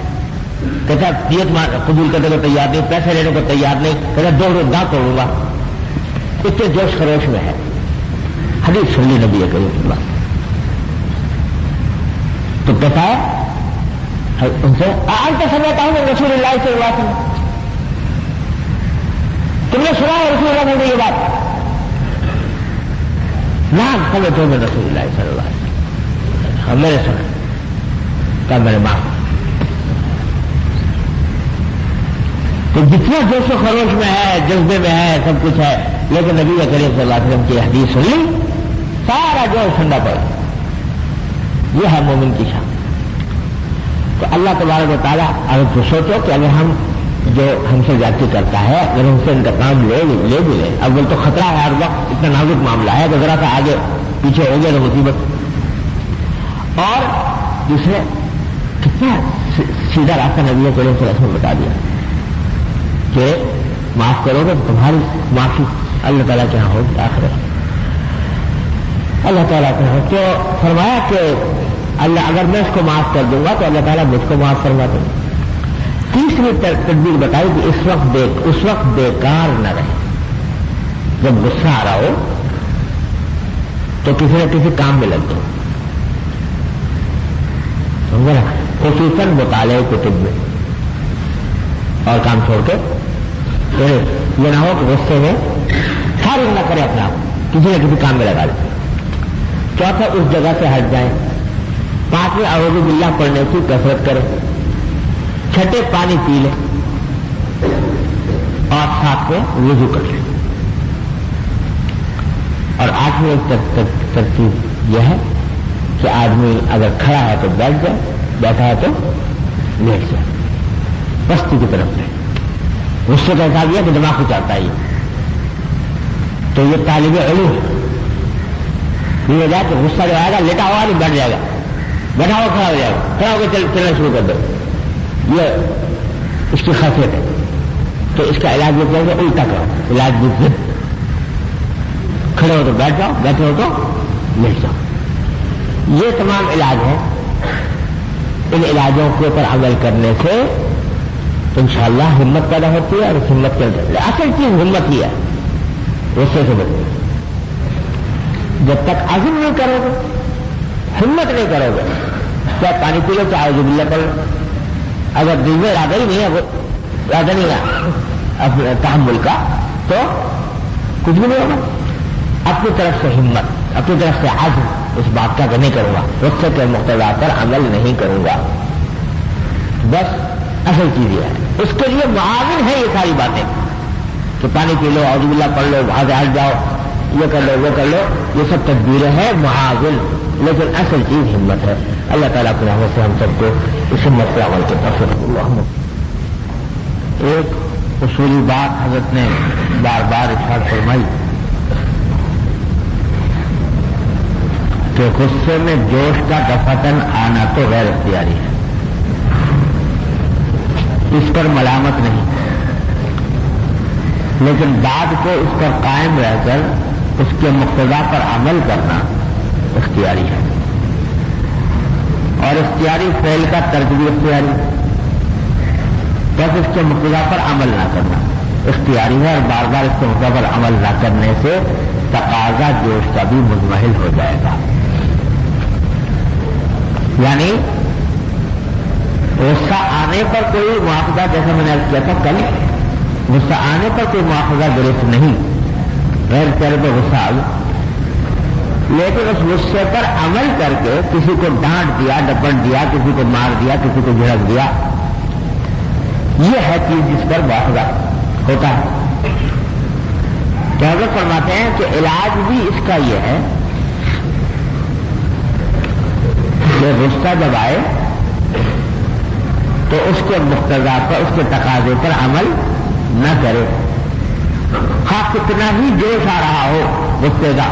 S1: کہتا دیت قبول کرنے کو تیار نہیں، پیسے لینے کو تیار نہیں۔ کہتا دو روز نہ توڑوں گا۔ اتنے جوش خروش میں ہے۔ حدیث سنی نبی ہے اللہ تو کہتا ہے ہاں، ان سے آج تو سمجھتا ہوں رسول اللہ سے بات تم نے سنا ہے رسول اللہ نے یہ بات؟ نام سمے تو میں رسول اللہ صلی اللہ علیہ وسلم۔ ہاں میرے سنا۔ کب میرے ماں تو جتنا جوش و خروش میں ہے، جذبے میں ہے، سب کچھ ہے، لیکن نبی کریم صلی اللہ علیہ وسلم کی حدیث سن لی سارا جوش ٹھنڈا پڑا۔ یہ ہے مومن کی شان۔ تو اللہ تبارک و تعالیٰ اگر تو سوچو کہ اگر ہم جو ہم سے جاتی کرتا ہے، اگر ہم سے انتقام لے لے بھی لے اب تو خطرہ ہے ہر وقت، اتنا نازک معاملہ ہے کہ ذرا سا آگے پیچھے ہو گیا تو مصیبت۔ اور دوسرے، کتنا سیدھا راستہ نبی کرے سے رسم بتا دیا کہ معاف کرو گے، تمہاری معافی اللہ تعالیٰ کے یہاں ہوگی آخر اللہ تعالیٰ کے تو فرمایا کہ اللہ اگر میں اس کو معاف کر دوں گا تو اللہ تعالیٰ مجھ کو معاف کروا دوں گا تیسری تدبیر بتائی کہ اس وقت بے اس وقت بیکار نہ رہے۔ جب غصہ آ رہا ہو تو کسی نہ کسی کام میں لگ جاؤ۔ سمجھا خصوصاً مطالعے کتب میں۔ اور کام چھوڑ کے یعنی یہ نہ ہو کہ غصے میں فارغ نہ کرے اپنا کسی نہ کسی کام میں لگا لے۔ چوتھا، اس جگہ سے ہٹ جائیں۔ پانچویں اعوذ باللہ پڑھنے کی کثرت کریں۔ چھٹے پانی پی لیں۔ اور ساتھ میں وضو کر لیں۔ اور آٹھویں ترتیب یہ ہے کہ آدمی اگر کھڑا ہے تو بیٹھ جائے، بیٹھا ہے تو لیٹ جائے۔ بستی کی طرف جائے اس سے کہتا دیا کہ دماغ کو چاہتا ہے تو یہ طالب علم یہ ہو جائے تو غصہ جو آئے گا، لیٹا ہوا نہیں، بیٹھ جائے گا۔ بیٹھا ہوا کھڑا ہو جائے گا۔ کھڑا ہو کے چلنا شروع کر دو۔ یہ اس کی خاصیت ہے۔ تو اس کا علاج یہ کہ الٹا کرو علاج بھی کھڑے ہو تو بیٹھ جاؤ، بیٹھے ہو تو لیٹ جاؤ۔ یہ تمام علاج ہے ان علاجوں کے اوپر عمل کرنے سے انشاءاللہ ہمت پیدا ہوتی ہے اور اس ہمت کے اندر اصل چیز ہمت ہی ہے۔ غصے سے بچے جب تک عزم نہیں کرو گے، ہمت نہیں کرو گے کیا پانی پی لو، چاہے جو بلّہ کر لو۔ اگر دل میں ارادہ ہی نہیں ہے ارادہ نہیں ہے اپنے تحمل کا، تو کچھ بھی نہیں ہوگا۔ اپنی طرف سے ہمت، اپنی طرف سے آج اس بات کا نہیں کروں گا۔ رخصت کے مقتضا پر عمل نہیں کروں گا۔ بس اصل چیز یہ ہے۔ اس کے لیے معاون ہے یہ ساری باتیں۔ کہ پانی پی لو عوض اللہ پڑھ لو، وہاں سے ہٹ جاؤ۔ یہ کر لو، وہ کر لو، یہ سب تدبیریں ہیں معاون۔ لیکن اصل چیز ہمت ہے۔ اللہ تعالیٰ کے نام سے ہم سب کو اس ہمت پر عمل کے تفصیل ایک اصولی بات حضرت نے بار بار اشار فرمائی کہ غصے میں جوش کا دفتن آنا تو غیر اختیاری ہے۔ اس پر ملامت نہیں۔ لیکن بعد کو اس پر قائم رہ کر اس کے مقتدا پر عمل کرنا اختیاری ہے۔ اور اختیاری فیل کا ترک بھی اختیاری۔ بس اس کے مقتدا پر عمل نہ کرنا اختیاری ہے اور بار بار اس کے مقدہ پر عمل نہ کرنے سے تقاضا جوش کا بھی مزمحل ہو جائے گا۔ یعنی غصہ آنے پر کوئی معاوضہ جیسا میں نے کیا تھا کل، غصہ آنے پر کوئی معاوضہ درست نہیں۔ غیر چہرے پہ غصہ لیکن اس غصے پر عمل کر کے کسی کو ڈانٹ دیا، ڈپٹ دیا، کسی کو مار دیا، کسی کو جھڑک دیا۔ یہ ہے چیز جس پر معاوضہ ہوتا ہے۔ تو حضرت فرماتے ہیں کہ علاج بھی اس کا یہ ہے کہ غصہ جب آئے تو اس کے مقتضا پر، اس کے تقاضے پر عمل نہ کرے۔ ہاں کتنا ہی جوش آ رہا ہو غصے کا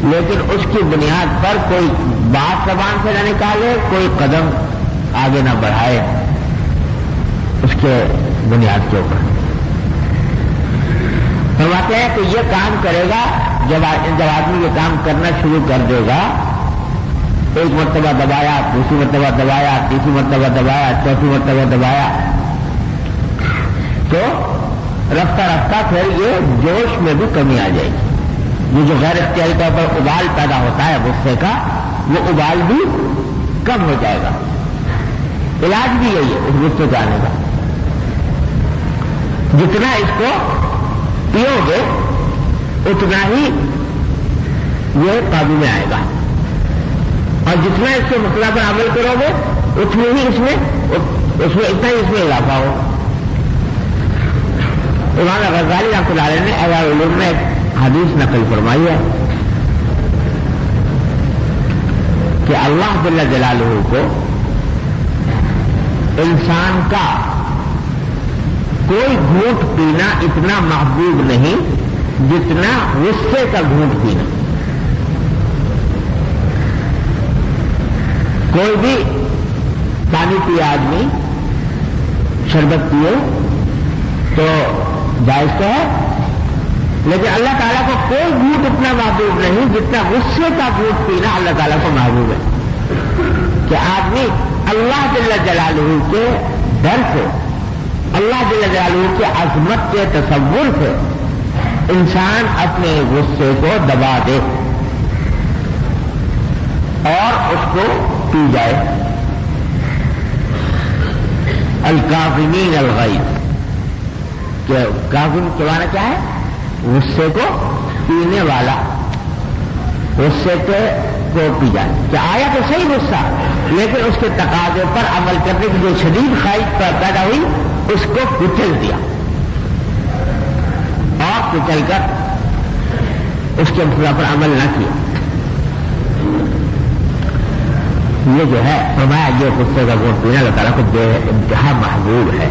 S1: لیکن اس کی بنیاد پر کوئی بات زبان سے نہ نکالے، کوئی قدم آگے نہ بڑھائے۔ اس کے بنیاد کے اوپر۔ فرماتے ہیں کہ یہ کام کرے گا، جب جب آدمی یہ کام کرنا شروع کر دے گا، ایک مرتبہ دبایا، دوسری مرتبہ دبایا، تیسری مرتبہ دبایا، چوتھی مرتبہ دبایا، تو رفتہ رفتہ پھر یہ جوش میں بھی کمی آ جائے گی۔ یہ جو غیر اختیاری طور پر ابال پیدا ہوتا ہے غصے کا، وہ ابال بھی کم ہو جائے گا۔ علاج بھی یہی ہے اس غصے کے آنے کا۔ جتنا اس کو پیو گے، اتنا ہی یہ قابو میں آئے گا۔ اور جتنا اس کے مسئلہ پر عمل کرو گے اتنے ہی اس میں اس میں اتنا ہی اس میں اضافہ ہو مولانا غزالی رحمۃ اللہ علیہ نے اگر علوم میں حدیث نقل فرمائی ہے کہ اللہ جل جلالہ کو انسان کا کوئی گھونٹ پینا اتنا محبوب نہیں جتنا غصے کا گھونٹ پینا۔ کوئی بھی پانی پیے آدمی، شربت پیے تو جائز تو ہے۔ لیکن اللہ تعالیٰ کو کوئی گھوٹ اتنا محبوب نہیں جتنا غصے کا گھوٹ پینا اللہ تعالیٰ کو محبوب ہے۔ کہ آدمی اللہ جل جلالہ کے ڈر سے، اللہ جل جلالہ کے عظمت کے تصور سے انسان اپنے غصے کو دبا دے اور اس کو پی جائے۔ الکافمین الغیب۔ کہ کافم کے معنی کیا ہے؟ غصے کو پینے والا۔ غصے کے کو پی جائے۔ کہ آیا تو صحیح غصہ، لیکن اس کے تقاضے پر عمل کرنے کی جو شدید خواہش پیدا ہوئی، اس کو کچل دیا۔ اور کچل کر اس کے پر عمل نہ کیا۔ یہ جو ہے، فرمایا یہ غصے کا گوٹ پینا اللہ تعالیٰ کو بے انتہا محبوب ہے۔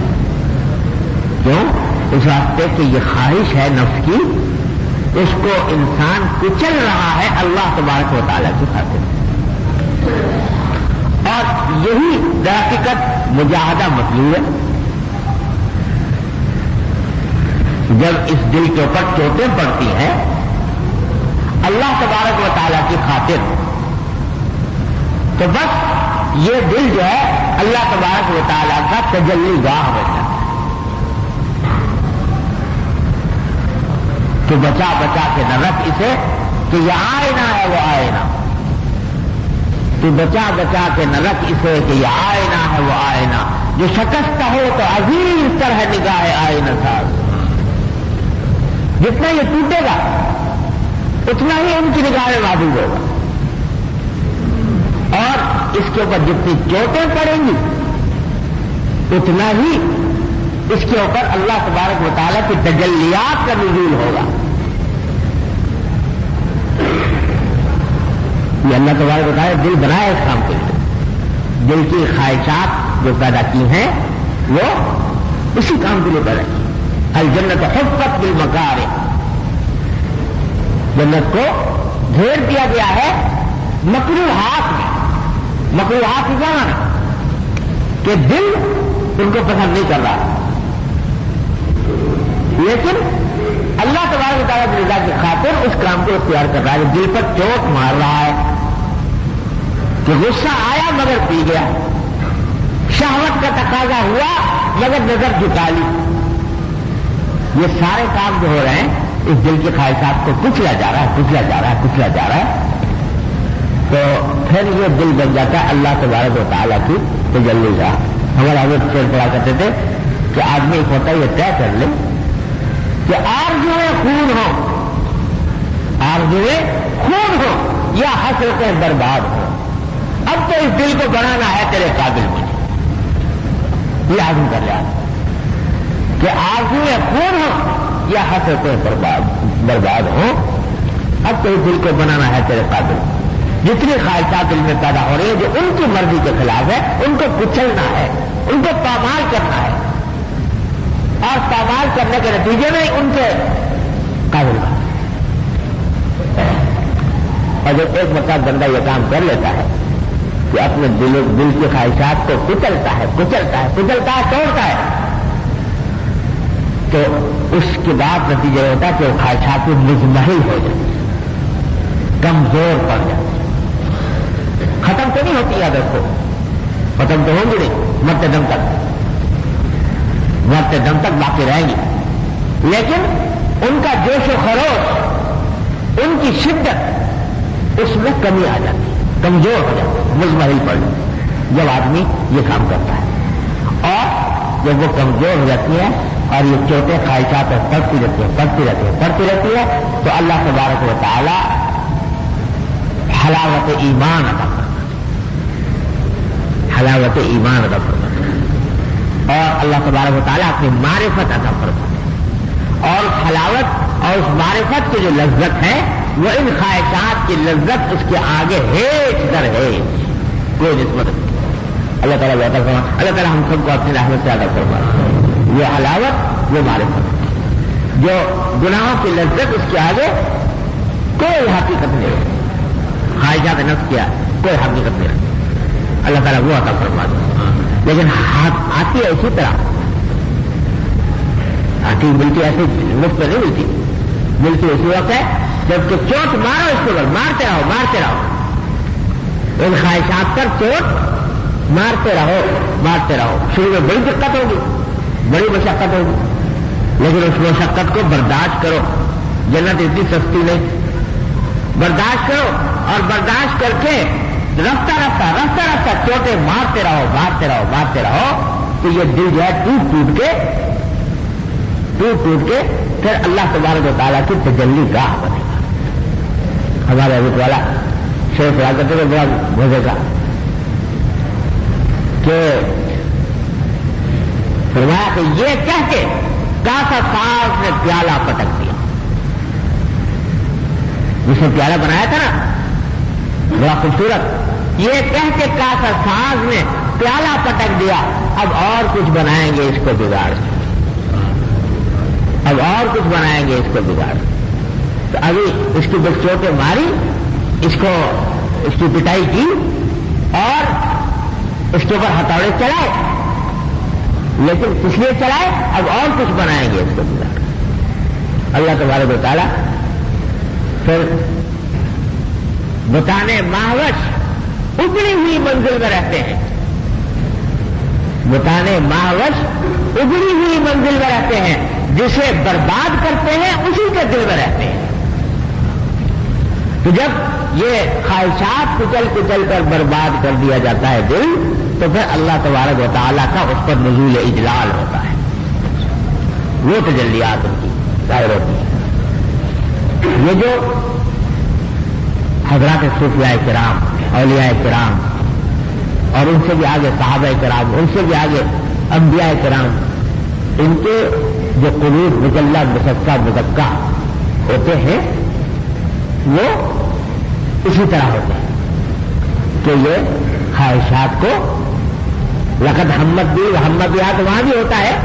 S1: کیوں؟ اس واسطے کہ یہ خواہش ہے نفس کی، اس کو انسان کچل رہا ہے، اللہ تبارک و تعالیٰ کی خاطر۔ اور یہی درحقیقت مجاہدہ مطلوب ہے۔ جب اس دل کے اوپر چوٹیں پڑتی ہیں، اللہ تبارک و تعالیٰ کی خاطر، تو بس یہ دل جو ہے، اللہ تبارک و تعالیٰ کا تجلی گاہ ہو تو بچا بچا کے نہ رکھ اسے کہ یہ آئے نہ ہے، وہ آئے نہ تو بچا بچا کے نہ رکھ اسے کہ یہ آئے نہ ہے، وہ آئے نہ جو شکست ہو تو عظیم طرح نگاہ آئے نہ تھا جتنا یہ ٹوٹے گا، اتنا ہی ان کی نگاہ میں ہوگا۔ اور اس کے اوپر جتنی چوٹیں پڑیں گی، اتنا ہی اس کے اوپر اللہ تبارک مطالعہ کی تجلیات کا نزول ہوگا۔ یہ اللہ تبارک بتایا دل بنایا اس کام کے لیے۔ دل کی خواہشات جو پیدا کی ہیں، وہ اسی کام کے لیے پیدا کی۔ الجنت حفت بھی مکار جنت کو گھیر دیا گیا ہے مکرو ہاتھ میں۔ مکرو ہاتھ کیا کہ دل ان کو پسند نہیں کر رہا۔ لیکن اللہ تبارک تعالیٰ کی رضا کی خاطر اس کام کو اختیار کر رہا ہے۔ دل پر چوٹ مار رہا ہے۔ کہ غصہ آیا مگر پی گیا۔ شہوت کا تقاضا ہوا مگر نظر جھکا لی۔ یہ سارے کام جو ہو رہے ہیں، اس دل کی خواہشات کو کچلا جا رہا ہے کچلا جا رہا ہے کچلا جا رہا ہے۔ تو پھر یہ دل بن جاتا ہے اللہ تبارک و تعالیٰ کی تجلی کا۔ ہمارا حضرت شیر پڑا کرتے تھے کہ آدمی ایک ہوتا ہے، یہ طے کر لے کہ آرزویں خون ہو۔ آرزویں خون ہو یا حسرتیں برباد ہو۔ اب تو اس دل کو بنانا ہے تیرے قابل مجھے یہ آدمی کر لیا کہ آرزویں خون ہو یا حسرتیں برباد برباد ہو اب تو اس دل کو بنانا ہے تیرے قابل۔ جتنی خواہشات دل میں پیدا ہو رہی ہیں، جو ان کی مرضی کے خلاف ہے ان کو کچلنا ہے، ان کو پامال کرنا ہے۔ اور پامال کرنے کے نتیجے میں ان سے قابل اور جب ایک مطلب بندہ یہ کام کر لیتا ہے کہ اپنے دل دل کی خواہشات کو کچلتا ہے کچلتا ہے کچلتا ہے، توڑتا ہے۔ تو اس کے بعد نتیجہ ہوتا ہے کہ وہ خواہشات میں مزمحل ہو جاتی کمزور پڑ جاتی ختم تو نہیں ہوتی یاد رکھو۔ ختم تو ہوں گی نہیں مرتے دم تک۔ مرتے دم تک باقی رہیں گی۔ لیکن ان کا جوش و خروش، ان کی شدت، اس میں کمی آ جاتی ہے۔ کمزور ہو جاتی ہے، مزمحل پڑ جاتی جب آدمی یہ کام کرتا ہے، اور جب وہ کمزور ہو جاتی ہے، اور یہ چوٹیں خواہشات پڑتی رہتی ہیں، پڑتی رہتی ہے پڑتی رہتی ہے تو اللہ تبارک و تعالی حلاوت ایمان ادا کرتا حلاوت ایمان ادا فرماتے اور اللہ تبارک و تعالیٰ اپنی معرفت ادا فرماتے اور حلاوت اور اس معرفت کی جو لذت ہے وہ ان خواہشات کی لذت اس کے آگے ہیچ در ہے کوئی نسبت اللہ تعالیٰ بہتر فرما۔ اللہ تعالیٰ ہم سب کو اپنی رحمت سے ادا فرما۔ یہ حلاوت وہ معرفت جو گناہوں کی لذت اس کے آگے کوئی حقیقت نہیں ہے خواہشات نفس کیا کوئی حقیقت نہیں رکھتی اللہ تعالیٰ وہ عطا فرما دے۔ لیکن آتی ہے اسی طرح۔ آتی ملتی ایسی مفت نہیں ملتی۔ ملتی اسی وقت ہے۔ جبکہ چوٹ مارو اس کو مارتے رہو مارتے رہو۔ ان خواہشات پر چوٹ مارتے رہو مارتے رہو۔ شروع میں بڑی دقت ہوگی، بڑی مشقت ہوگی، لیکن اس مشقت کو برداشت کرو۔ جنت اتنی سستی نہیں۔ برداشت کرو اور برداشت کر کے رفتہ رفتہ رفتہ رفتہ چوٹے مارتے رہو مارتے رہو مارتے رہو۔ تو یہ دل جو ہے ٹوٹ ٹوٹ کے، ٹوٹ ٹوٹ کے پھر اللہ تبارک و تعالیٰ کی تجلی گاہ بنے ہمارے ابھی والا شیر خیال کرتے ہوئے بڑا بھوجے گا کہ فرمایا کہ یہ کہہ کے کاسا ساس نے پیالہ پٹک دیا۔ جس نے پیالہ بنایا تھا نا، بڑا خوبصورت۔ یہ کہہ کے کاسا ساز نے پیالہ پٹک دیا۔ اب اور کچھ بنائیں گے اس کو بگاڑ۔ اب اور کچھ بنائیں گے اس کو بگاڑ۔ تو ابھی اس کی بس چوٹیں ماری، اس کو اس کی پٹائی کی اور اس کے اوپر ہتھوڑے چلائے۔ لیکن کس لیے چلائے؟ اب اور کچھ بنائیں گے اس کو۔ بگاڑ اللہ تبارک و تعالیٰ پھر بتانے ماہوش ابڑی ہوئی منزل میں رہتے ہیں۔ بتانے ماہوش ابڑی ہوئی منزل میں رہتے ہیں۔ جسے برباد کرتے ہیں، اسی کے دل میں رہتے ہیں۔ تو جب یہ خواہشات کچل کچل کر برباد کر دیا جاتا ہے دل، تو پھر اللہ تبارک و تعالیٰ کا اس پر نزول اجلال ہوتا ہے۔ وہ تجلیات ان کی، ظاہر ہوتی ہے یہ جو حضرات صوفیاء کرام، اولیاء کرام، اور ان سے بھی آگے صحابہ کرام، ان سے بھی آگے انبیاء کرام، ان کے جو قلوب مجلہ مسکہ مزکہ ہوتے ہیں وہ اسی طرح ہوتے ہیں کہ یہ خواہشات کو لقد حمد بھی محمد یا تو وہاں بھی ہوتا ہے۔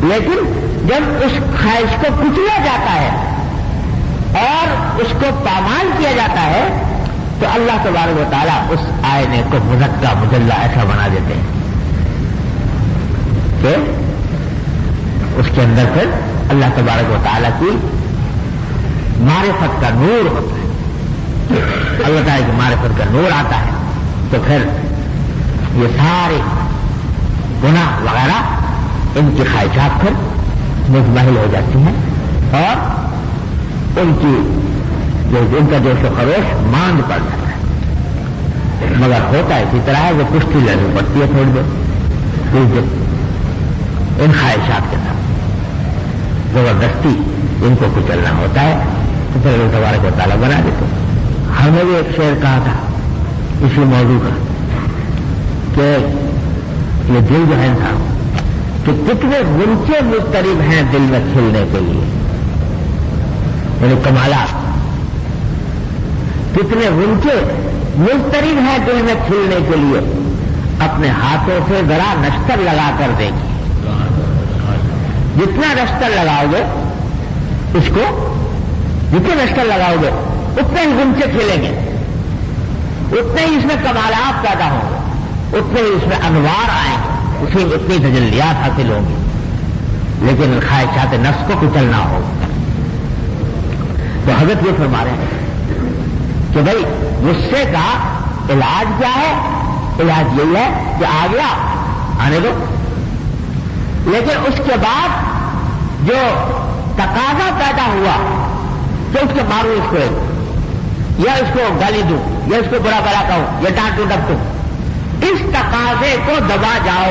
S1: لیکن جب اس خواہش کو کچلا جاتا ہے اور اس کو پامال کیا جاتا ہے، تو اللہ تبارک و تعالیٰ اس آئنے کو مزکہ مجلہ ایسا بنا دیتے ہیں کہ اس کے اندر پھر اللہ تبارک و تعالیٰ کی معرفت کا نور ہوتا ہے۔ اللہ تعالیٰ کی معرفت کا نور آتا ہے۔ تو پھر یہ سارے گناہ وغیرہ ان کی خواہشات پھر مزمحل ہو جاتی ہیں اور ان کی جو ان کا جوش و خروش ماند پڑ جاتا ہے۔ مگر ہوتا ہے اسی طرح ہے وہ کشتی لڑنی پڑتی ہے تھوڑی دیر ان خواہشات کے ساتھ زبردستی ان کو کچلنا ہوتا ہے۔ تو پھر وہ سوارے کو تالا بنا دیتے ہم نے بھی ایک شعر کہا تھا، اسی موضوع کا، کہ یہ دل جو ہے انسان کہ کتنے گنچے مسترب ہیں دل میں کھلنے کے لیے۔ یعنی کمالات۔ کتنے گنچے مسترب ہیں دل میں کھلنے کے لیے۔ اپنے ہاتھوں سے ذرا نشتر لگا کر دیکھیے۔ جتنا نشتر لگاؤ گے، اس کو جتنے نشتر لگاؤ گے، اتنے ہی گنچے کھلیں گے۔ اتنے ہی اس میں کمالات پیدا ہوں گے۔ اتنے ہی اس میں انوار آئیں گے۔ اسی میں اتنی تجلیات حاصل ہوں گی۔ لیکن خواہشات نفس کو کچلنا ہوگا تو حضرت یہ فرما رہے ہیں کہ بھائی غصے کا علاج کیا ہے؟ علاج یہی ہے کہ آ گیا آنے دو۔ لیکن اس کے بعد جو تقاضا پیدا ہوا تو اس کے مارو اس کو یا اس کو گالی دوں، یا اس کو برا برا کہوں، یا ڈانٹوں ڈب اس تقاضے کو دبا جاؤ،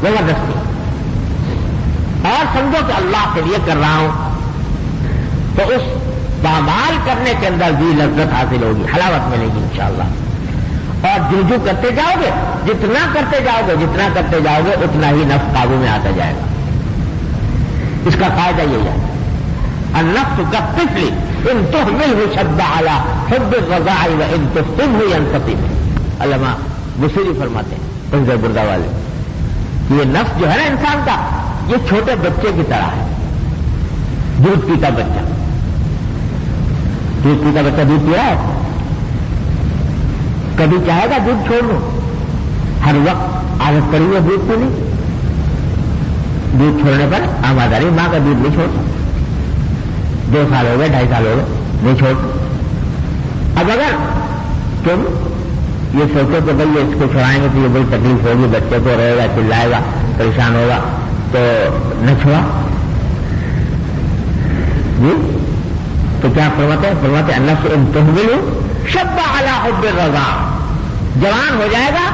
S1: زبردستی۔ اور سمجھو کہ اللہ کے لیے کر رہا ہوں۔ تو اس بامال کرنے کے اندر بھی لذت حاصل ہوگی، حلاوت ملے گی انشاءاللہ۔ اور جو جو کرتے جاؤ گے، جتنا کرتے جاؤ گے، جتنا کرتے جاؤ گے، اتنا ہی نفس قابو میں آتا جائے گا۔ اس کا فائدہ یہ ہے۔ النفس کا پسلی ان تو مل ہوئی شبد آلہ خود غذائی و ان علامہ مصری فرماتے ہیں پنجر بردا والے۔ یہ نفس جو ہے نا انسان کا، یہ چھوٹے بچے کی طرح ہے۔ دودھ پیتا بچہ۔ دودھ پیتا بچہ دودھ پی رہا ہے؟ کبھی چاہے گا دودھ چھوڑ لو ہر وقت عادت کری ہے دودھ پینی۔ دودھ چھوڑنے پر آماداری ماں کا دودھ نہیں چھوڑ دو سال ہو گئے، ڈھائی سال ہو گئے نہیں چھوڑ۔ اب اگر تم یہ سوچو کہ بھائی اس کو چھوڑائیں گے تو یہ بڑی تکلیف ہوگی، بچے کو رہے گا، چلائے گا، پریشان ہوگا، تو نہ چھوڑا۔ جی؟ تو کیا فرماتے ہیں؟ فرماتے اللہ سے تم ملو شب اعلیٰ حب رضا جوان ہو جائے گا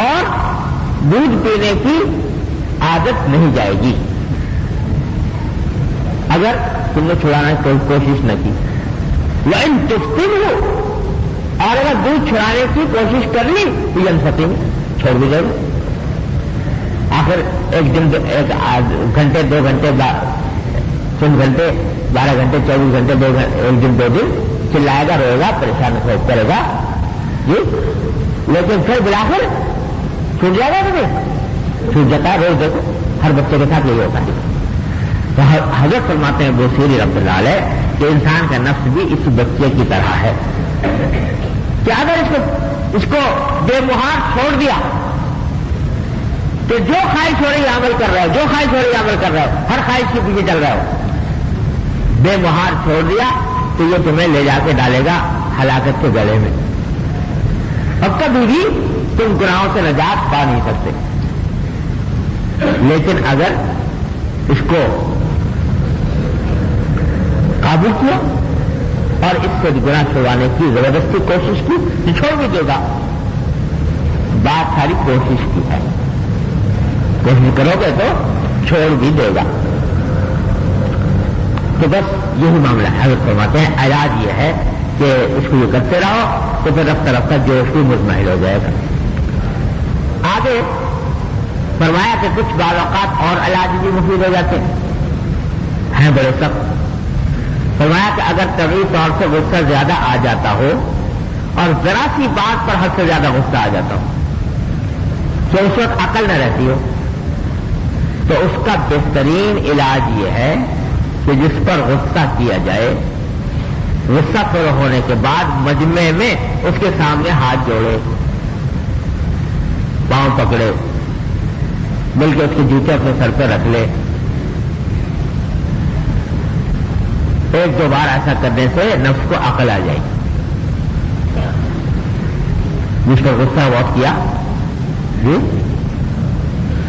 S1: اور دودھ پینے کی عادت نہیں جائے گی۔ اگر تم نے چھڑانے کی کوشش نہ کی۔ وہ ان ہو اور اگر دودھ چھڑانے کی کوشش کر لی تو یہ انستی چھوڑ بھی جائے۔ آخر ایک دن ایک گھنٹے، دو گھنٹے تین گھنٹے، بارہ گھنٹے، چوبیس گھنٹے، دو ایک دن دو دن چلائے گا، روئے گا، پریشان کرے گا۔ جی؟ لیکن پھر بلا کر چھوٹ جائے گا تمہیں۔ چھوٹ جاتا ہے، روز دیکھو، ہر بچے کے ساتھ یہی ہوتا ہے۔ تو حضرت فرماتے ہیں وہ سیری رب اللہ ہے کہ انسان کا نفس بھی اس بچے کی طرح ہے۔ کہ اگر اس کو اس کو بے مہار چھوڑ دیا، تو جو خواہش ہو رہی عمل کر رہا ہے، جو خواہش ہو رہی عمل کر رہا ہے، ہر خواہش کے پیچھے چل رہا ہو بے مہار چھوڑ دیا تو یہ تمہیں لے جا کے ڈالے گا ہلاکت کے گلے میں۔ اور کبھی بھی تم گناہوں سے نجات پا نہیں سکتے۔ لیکن اگر اس کو قابو کیا اور اس سے گنا چھوڑانے کی زبردستی کوشش کی، چھوڑ بھی دے گا۔ بات ساری کوشش کی ہے۔ کوشش کرو گے تو چھوڑ بھی دے گا۔ تو بس یہی معاملہ ہے۔ حضرت فرماتے ہیں، علاج یہ ہے کہ اس کو یہ کرتے رہو تو پھر رفتہ رفتہ جوش بھی مطمئن ہو جائے گا۔ آگے فرمایا کہ کچھ بال اوقات اور علاج بھی مفید ہو جاتے ہیں بڑے سخت۔ فرمایا کہ اگر طبی طور سے غصہ زیادہ آ جاتا ہو اور ذرا سی بات پر حد سے زیادہ غصہ آ جاتا ہو، تو اس وقت عقل نہ رہتی ہو۔ تو اس کا بہترین علاج یہ ہے کہ جس پر غصہ کیا جائے، غصہ پر ہونے کے بعد مجمع میں اس کے سامنے ہاتھ جوڑے، پاؤں پکڑے، بلکہ اس کے جوتے اپنے سر پہ رکھ لے۔ ایک دو بار ایسا کرنے سے نفس کو عقل آ جائے جس کو غصہ بہت کیا۔ جی؟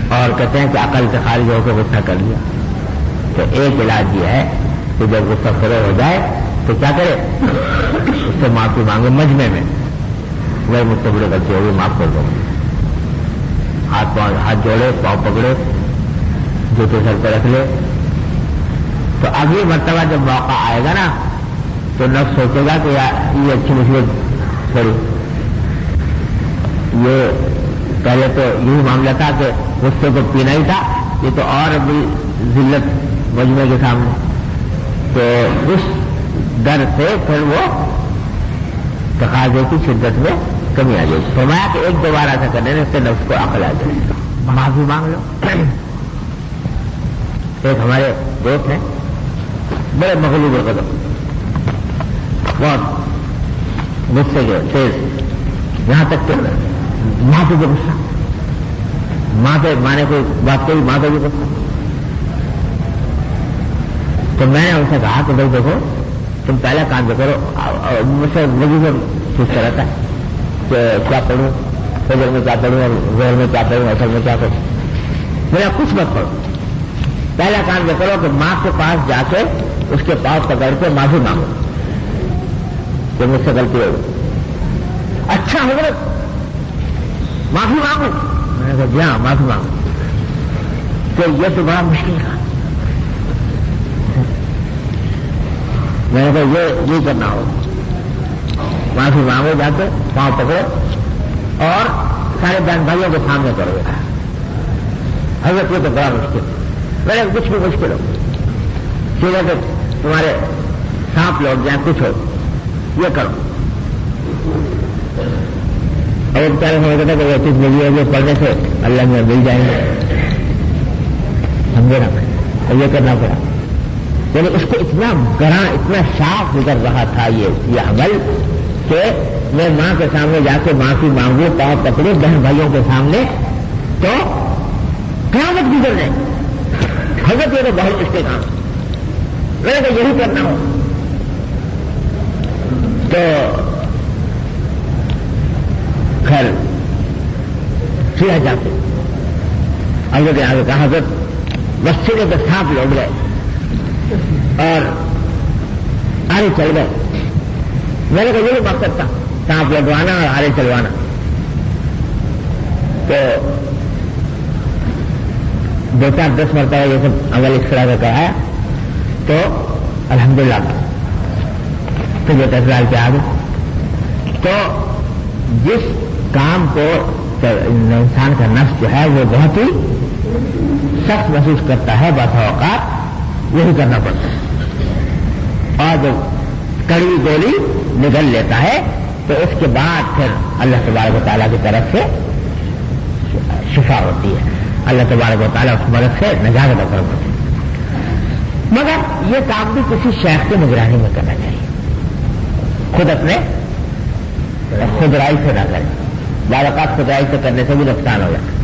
S1: اور کہتے ہیں کہ عقل سے خارج ہو کے غصہ کر لیا۔ تو ایک علاج یہ ہے کہ جب غصہ فرو ہو جائے تو کیا کرے؟ اس سے معافی مانگے مجمے میں۔ وہ مجھ سے بڑے بچے ہوگی معاف کر دو۔ ہاتھ ہاتھ جوڑے، پاؤں پکڑے، جوتے سر پہ رکھ لے۔ تو اگلی مرتبہ جب موقع آئے گا نا، تو نفس سوچے گا کہ یہ اچھی مصیبت، سوری، یہ پہلے تو یہی معاملہ تھا کہ غصے کو پینا ہی تھا، یہ تو اور بھی ذلت مجموعے کے سامنے۔ تو اس ڈر سے پھر وہ تقاضے کی شدت میں کمی آ جائے۔ فرمایا کہ ایک دو بار ایسا کرنے سے نفس کو عقل آ جائے۔ معافی مانگ لو۔ ایک ہمارے دوست ہیں۔ بڑے مغلوب قدم بہت غصے کے تیز یہاں تک کہ ماں پہ غصہ۔ ماں پہ ماں نے کوئی بات کہی، ماں پہ بھی غصہ۔ تو میں نے ان سے کہا کہ بھائی دیکھو، تم پہلا کام جو کرو مجھ سے وزی سے پوچھتا رہتا ہے کہ کیا پڑھوں، فجر میں کیا پڑھوں، اور زہر میں کیا پڑھوں اصل میں کیا کروں میرا کچھ مت پڑھو۔ پہلا کام یہ کرو کہ ماں کے پاس جا کے اس کے پاس پکڑ کے معافی مانگو۔ کہ مجھ سے غلطی ہو اچھا ہو معافی مانگو۔ میں نے کہا جی ہاں معافی مانگو۔ تو یہ تو بڑا مشکل تھا میں نے کہا، یہ نہیں کرنا ہو معافی مانگو، جا کے پاؤں پکڑو اور سارے بہن بھائیوں کے سامنے کرو۔ حضرت، یہ تو بڑا مشکل۔ میں نے کچھ بھی مشکل ہو۔ سیدھے کہ تمہارے سانپ لوگ جائیں کچھ ہو، یہ کرو۔ اور بیچارے ہمیں کہتا کہ یہ چیز ملی ہے جو پڑھنے سے اللہ میں مل جائیں گے۔ سمجھے نا؟ یہ کرنا پڑا۔ یعنی اس کو اتنا گرا اتنا صاف گزر رہا تھا یہ عمل کہ میں ماں کے سامنے جا کے معافی مانگوں، پاؤں پکڑوں، بہن بھائیوں کے سامنے تو قیامت گزر جائے حضرت یہ تو بہت اس کے کام۔ میں نے یہی کرنا ہو تو خیر کیا جاتے۔ حضرت آگے کہا حضرت بچے کے تو سانپ لوٹ گئے۔ اور آرے چل گئے۔ میں نے کہا، یہ مقصد تھا سانپ لگوانا اور آرے چلوانا۔ تو دو چار دس مرتبہ یہ سب عمل اس طرح کا کہا تو الحمد للہ تو یہ تصویر کے آگے۔ تو جس کام کو انسان کا نفس جو ہے، وہ بہت ہی سخت محسوس کرتا ہے بس اوقات یہی کرنا پڑتا ہے۔ اور جب کڑی گولی نگل لیتا ہے، تو اس کے بعد پھر اللہ تبارک و تعالیٰ کی طرف سے شفا ہوتی ہے۔ اللہ تبارک و تعالیٰ اس مدد سے نجات کرم ہوتی مگر یہ کام بھی کسی شیخ کی نگرانی میں کرنا چاہیے۔ خود اپنے خدرائی سے نہ کریں۔ بعض خدرائی سے کرنے سے بھی نقصان ہو جاتا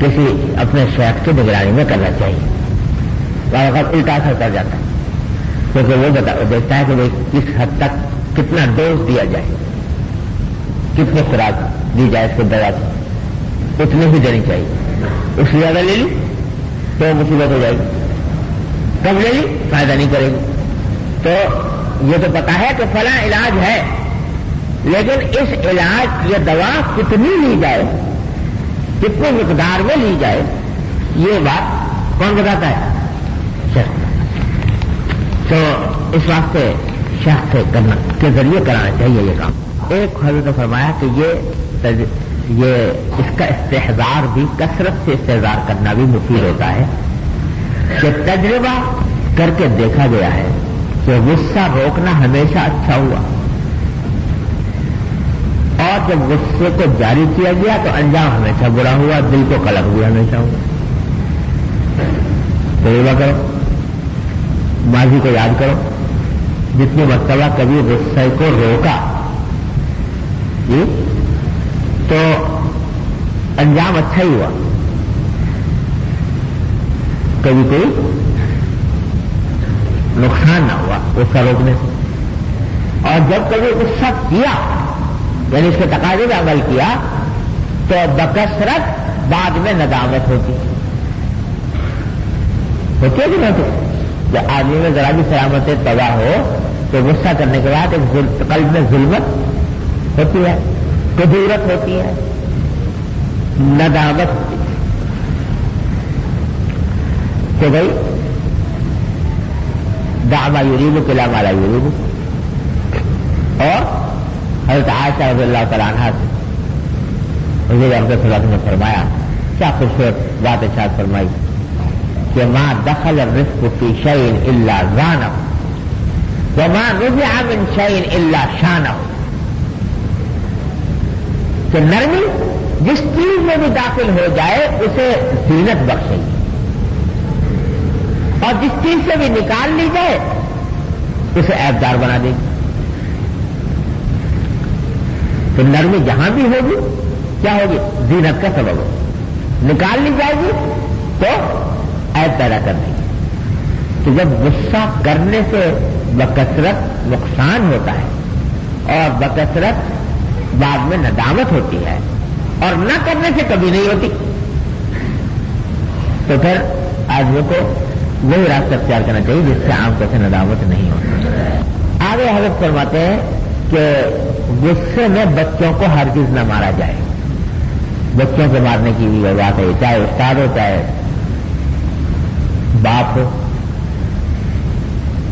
S1: کسی اپنے شیخ کی نگرانی میں کرنا چاہیے۔ وقت الٹا اثر کر جاتا ہے۔ کیونکہ وہ بتا دیکھتا ہے کہ کس حد تک کتنا ڈوز دیا جائے۔ کتنی خوراک دی جائے اس کو دوا اتنی ہی دینی چاہیے۔ اس سے زیادہ لے لی تو مصیبت ہو جائے گی۔ کب لے لی فائدہ نہیں کرے گی۔ تو یہ تو پتا ہے کہ فلاں علاج ہے، لیکن اس علاج یہ دوا کتنی لی جائے؟ کتنی مقدار میں لی جائے؟ یہ بات کون بتاتا ہے؟ تو اس واسطے شخص کرنا، کے ذریعے کرانا چاہیے یہ کام۔ ایک حضرت نے فرمایا کہ یہ یہ اس کا استحزار بھی کثرت سے استحزار کرنا بھی مفید ہوتا ہے کہ تجربہ کر کے دیکھا گیا ہے کہ غصہ روکنا ہمیشہ اچھا ہوا۔ اور جب غصے کو جاری کیا گیا تو انجام ہمیشہ برا ہوا، دل کو قلق بھی ہمیشہ ہوا۔ تجربہ کرو، ماضی کو یاد کرو، جتنی مرتبہ کبھی غصے کو روکا جی تو انجام اچھا ہی ہوا۔ کبھی کوئی نقصان نہ ہوا غصہ روکنے سے۔ اور جب کبھی غصہ کیا یعنی اس کے تقاضے میں عمل کیا، تو بکثرت بعد میں ندامت ہوتی۔ ہوتی ہے کہ نہیں جب آدمی میں ذرا بھی سلامت تباہ ہو، تو غصہ کرنے کے بعد ایک قلب میں ظلمت ہوتی ہے۔ قدورت ہوتی ہے ندامت ہوتی ہے کہ بھائی داما یوریب قلعہ مالا یوریب اور حضرت عائشہ رضی اللہ تعالیٰ عنہ سے حضور احمد صلی اللہ نے فرمایا کیا خوبصورت بات ارشاد فرمائی کہ ماں دخل رسک کی شعین اللہ زانم وہ کہ نرمی جس چیز میں بھی داخل ہو جائے، اسے زینت بخشے گی۔ اور جس چیز سے بھی نکال لی جائے، اسے ایبدار بنا دے گی۔ تو نرمی جہاں بھی ہوگی، کیا ہوگی؟ زینت کا سبب ہوگا نکال لی جائے گی تو ایب پیدا کر دیں گی۔ تو جب غصہ کرنے سے بکثرت نقصان ہوتا ہے اور بکثرت بعد میں ندامت ہوتی ہے اور نہ کرنے سے کبھی نہیں ہوتی۔ تو پھر آدمی کو وہی راستہ اختیار کرنا چاہیے جس سے عام طور سے ندامت نہیں ہوتی۔ آگے حضرت فرماتے ہیں کہ غصے میں بچوں کو ہر چیز نہ مارا جائے۔ بچوں کو مارنے کی بھی بات ہے، چاہے استاد ہو، چاہے باپ ہو۔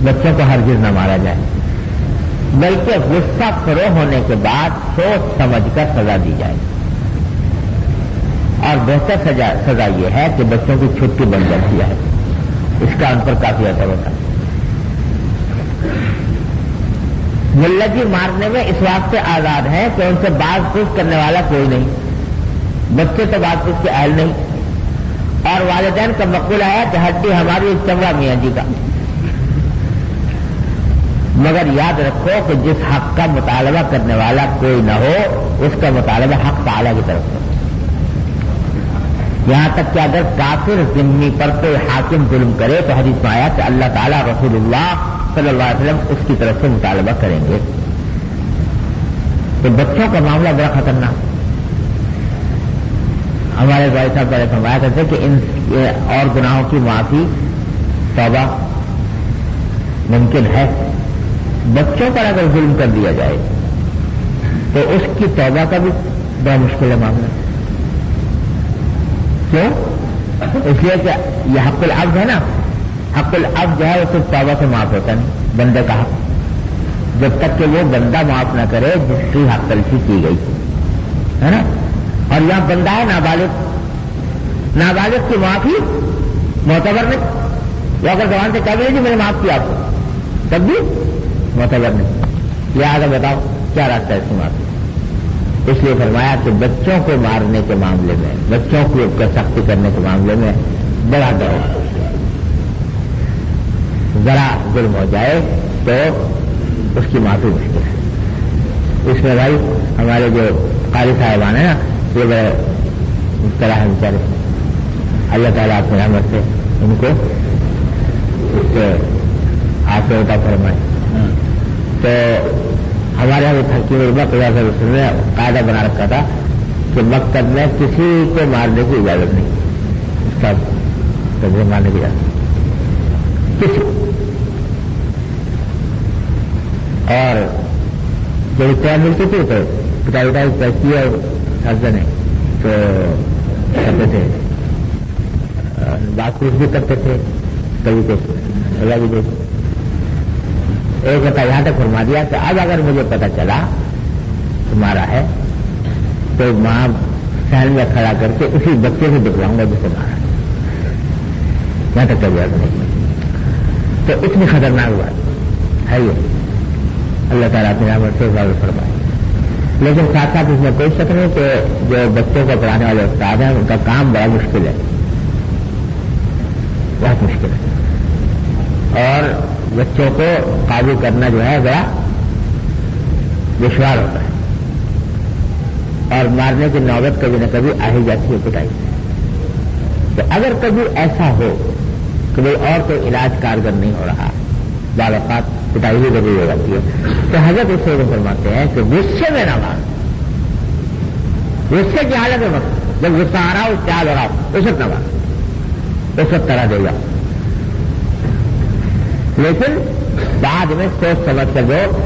S1: بچوں کو ہر چیز نہ مارا جائے۔ بلکہ غصہ فرو ہونے کے بعد سوچ سمجھ کر سزا دی جائے اور بہتر سزا یہ ہے کہ بچوں کی چھٹی بن جاتی ہے۔ اس کا ان پر کافی اثر ہوتا ہے۔ ملکی جی مارنے میں اس واسطے آزاد ہے کہ ان سے بات پوچھ کرنے والا کوئی نہیں۔ بچے تو بات پوچھ کے اہل نہیں۔ اور والدین کا مقبول آیا کہ ہڈی ہماری چمڑا میاں جی کا۔ مگر یاد رکھو کہ جس حق کا مطالبہ کرنے والا کوئی نہ ہو، اس کا مطالبہ حق تعالی کی طرف سے۔ یہاں تک کہ اگر کافر ذمہ پر کوئی حاکم ظلم کرے تو حدیث میں آیا کہ اللہ تعالیٰ رسول اللہ صلی اللہ علیہ وسلم اس کی طرف سے مطالبہ کریں گے۔ تو بچوں کا معاملہ بڑا خطرناک۔ ہمارے بھائی صاحب پہلے فرمایا کرتے کہ ان اور گناہوں کی معافی توبہ ممکن ہے۔ بچوں پر اگر ظلم کر دیا جائے تو اس کی توبہ کا بھی بڑا مشکل ہے معاملہ۔ کیوں؟ اس لیے کہ یہ حق العبد ہے نا۔ حق العبد جو ہے وہ صرف توبہ سے معاف ہوتا نہیں۔ بندے کا حق۔ جب تک کہ وہ بندہ معاف نہ کرے، جس کی حق تلفی کی گئی۔ ہے نا؟ اور یہاں بندہ ہے، نابالغ۔ نابالغ کی معافی معتبر نہیں۔ وہ اگر زبان سے کہہ دیں جی میں نے معاف کیا آپ کو۔ تب بھی معتبر نہیں۔ یہ آگے بتاؤ، کیا راستہ ہے اس کی اس لیے فرمایا کہ بچوں کو مارنے کے معاملے میں، بچوں کی اوپر سختی کرنے کے معاملے میں بڑا ڈر ذرا ظلم ہو جائے تو اس کی معافی مشکل ہے۔ اس میں بھائی، ہمارے جو قاری صاحبان ہیں نا، یہ بڑے مبتلا ہے بیچارے۔ اللہ تعالیٰ آپ رحمت سے ان کو اس سے آپ فرمائے۔ ہاں۔ تو ہمارے یہاں حکیم علما خدا سے رسول نے قاعدہ بنا رکھا تھا کہ مکتب میں کسی کو مارنے کی اجازت نہیں۔ اس کا تجربہ مارنے کی اجازت کسی۔ اور جب اطلاع ملتی تھی تو پتا پتا پیسی اور سرجن ہے تو کرتے تھے۔ بات پوچھ بھی کرتے تھے۔ کبھی کچھ۔ سزا بھی دیتے ایک بتا یہاں تک فرما دیا کہ اب اگر مجھے پتا چلا تمہارا ہے، تو ماں سہن میں کھڑا کر کے اسی بچے سے دکھواؤں گا جسے مارا یہاں تک کبھی نہیں تو اتنی خطرناک بات ہے یہ۔ اللہ تعالیٰ اپنے رحمت سے غور فرمائے۔ لیکن ساتھ ساتھ اس میں کوئی شک نہیں کہ جو بچوں کو پڑھانے والے استاد ہیں، ان کا کام بڑا مشکل ہے۔ بہت مشکل ہے۔ اور بچوں کو قابو کرنا جو ہے بڑا دشوار ہوتا ہے۔ اور مارنے کی نوبت کبھی نہ کبھی آ ہی جاتی ہے، پٹائی۔ تو اگر کبھی ایسا ہو کہ بھائی اور کوئی علاج کارگر نہیں ہو رہا بال اوقات پٹائی بھی ضروری ہو جاتی ہے۔ تو حضرت اس سے فرماتے ہیں کہ غصے میں نہ مار۔ غصے کی حالت میں مت۔ جب غصہ آ رہا ہو کیا لڑا اس وقت نہ مار۔ اس وقت طرح دے گا۔ لیکن بعد میں سوچ سمجھ کر دو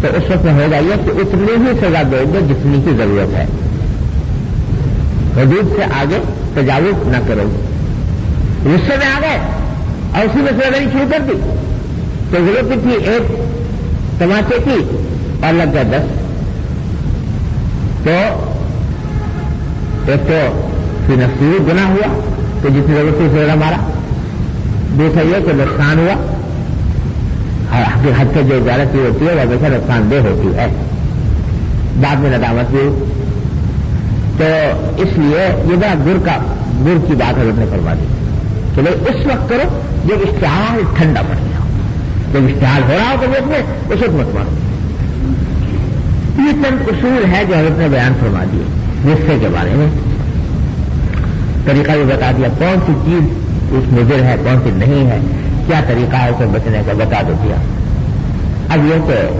S1: تو اس وقت ہو جائیے کہ اتنی ہی سزا دو گے جتنی کی ضرورت ہے۔ حدود سے آگے تجاوز نہ کرو۔ غصے میں آ گئے اور اسی میں سزا دینی شروع کر دی۔ تو ضرورت تھی ایک تماچے کی اور لگ گیا دس۔ تو ایک تو پھر نفسی گنا ہوا تو جتنی ضرورت تھی سزا مارا۔ دوسرا یہ کہ نقصان ہوا۔ حد سے جو کی ہوتی ہے، وہ ہمیشہ نقصان دہ ہوتی ہے۔ بعد میں ندامت بھی تو اس لیے یہ بڑا گر کا، گر کی بات حضرت نے فرما دی۔ کہ بھائی، اس وقت کرو جب اشتہار ٹھنڈا پڑ گیا۔ جب اشتہار ہو رہا ہو تو میں اس وقت مت مارو۔ یہ چند اصول ہے جو حضرت نے بیان فرما دیے۔ غصے کے بارے میں۔ طریقہ بھی بتا دیا، کون سی چیز اس مضر ہے، کون سی نہیں ہے۔ کیا طریقہ ہے اسے بچنے کا بتا دو دیا اب یہ کہ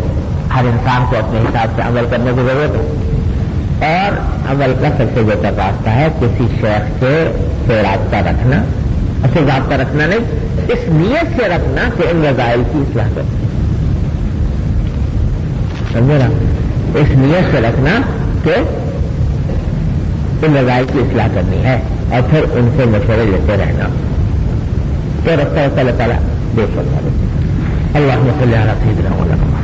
S1: ہر انسان کو اپنے حساب سے عمل کرنے کی ضرورت ہے۔ اور عمل کا سب سے بہتر راستہ ہے کسی شیخ سے سے رابطہ رکھنا، اسے رابطہ رکھنا نہیں، اس نیت سے رکھنا کہ ان رضائل کی اصلاح کرنی سمجھے نا؟ اس نیت سے رکھنا کہ ان رضائل کی اصلاح کرنی ہے اور پھر ان سے مشورے لیتے رہنا۔ غير التوكل فلا بيت الله اللهم صل على سيدنا ونبينا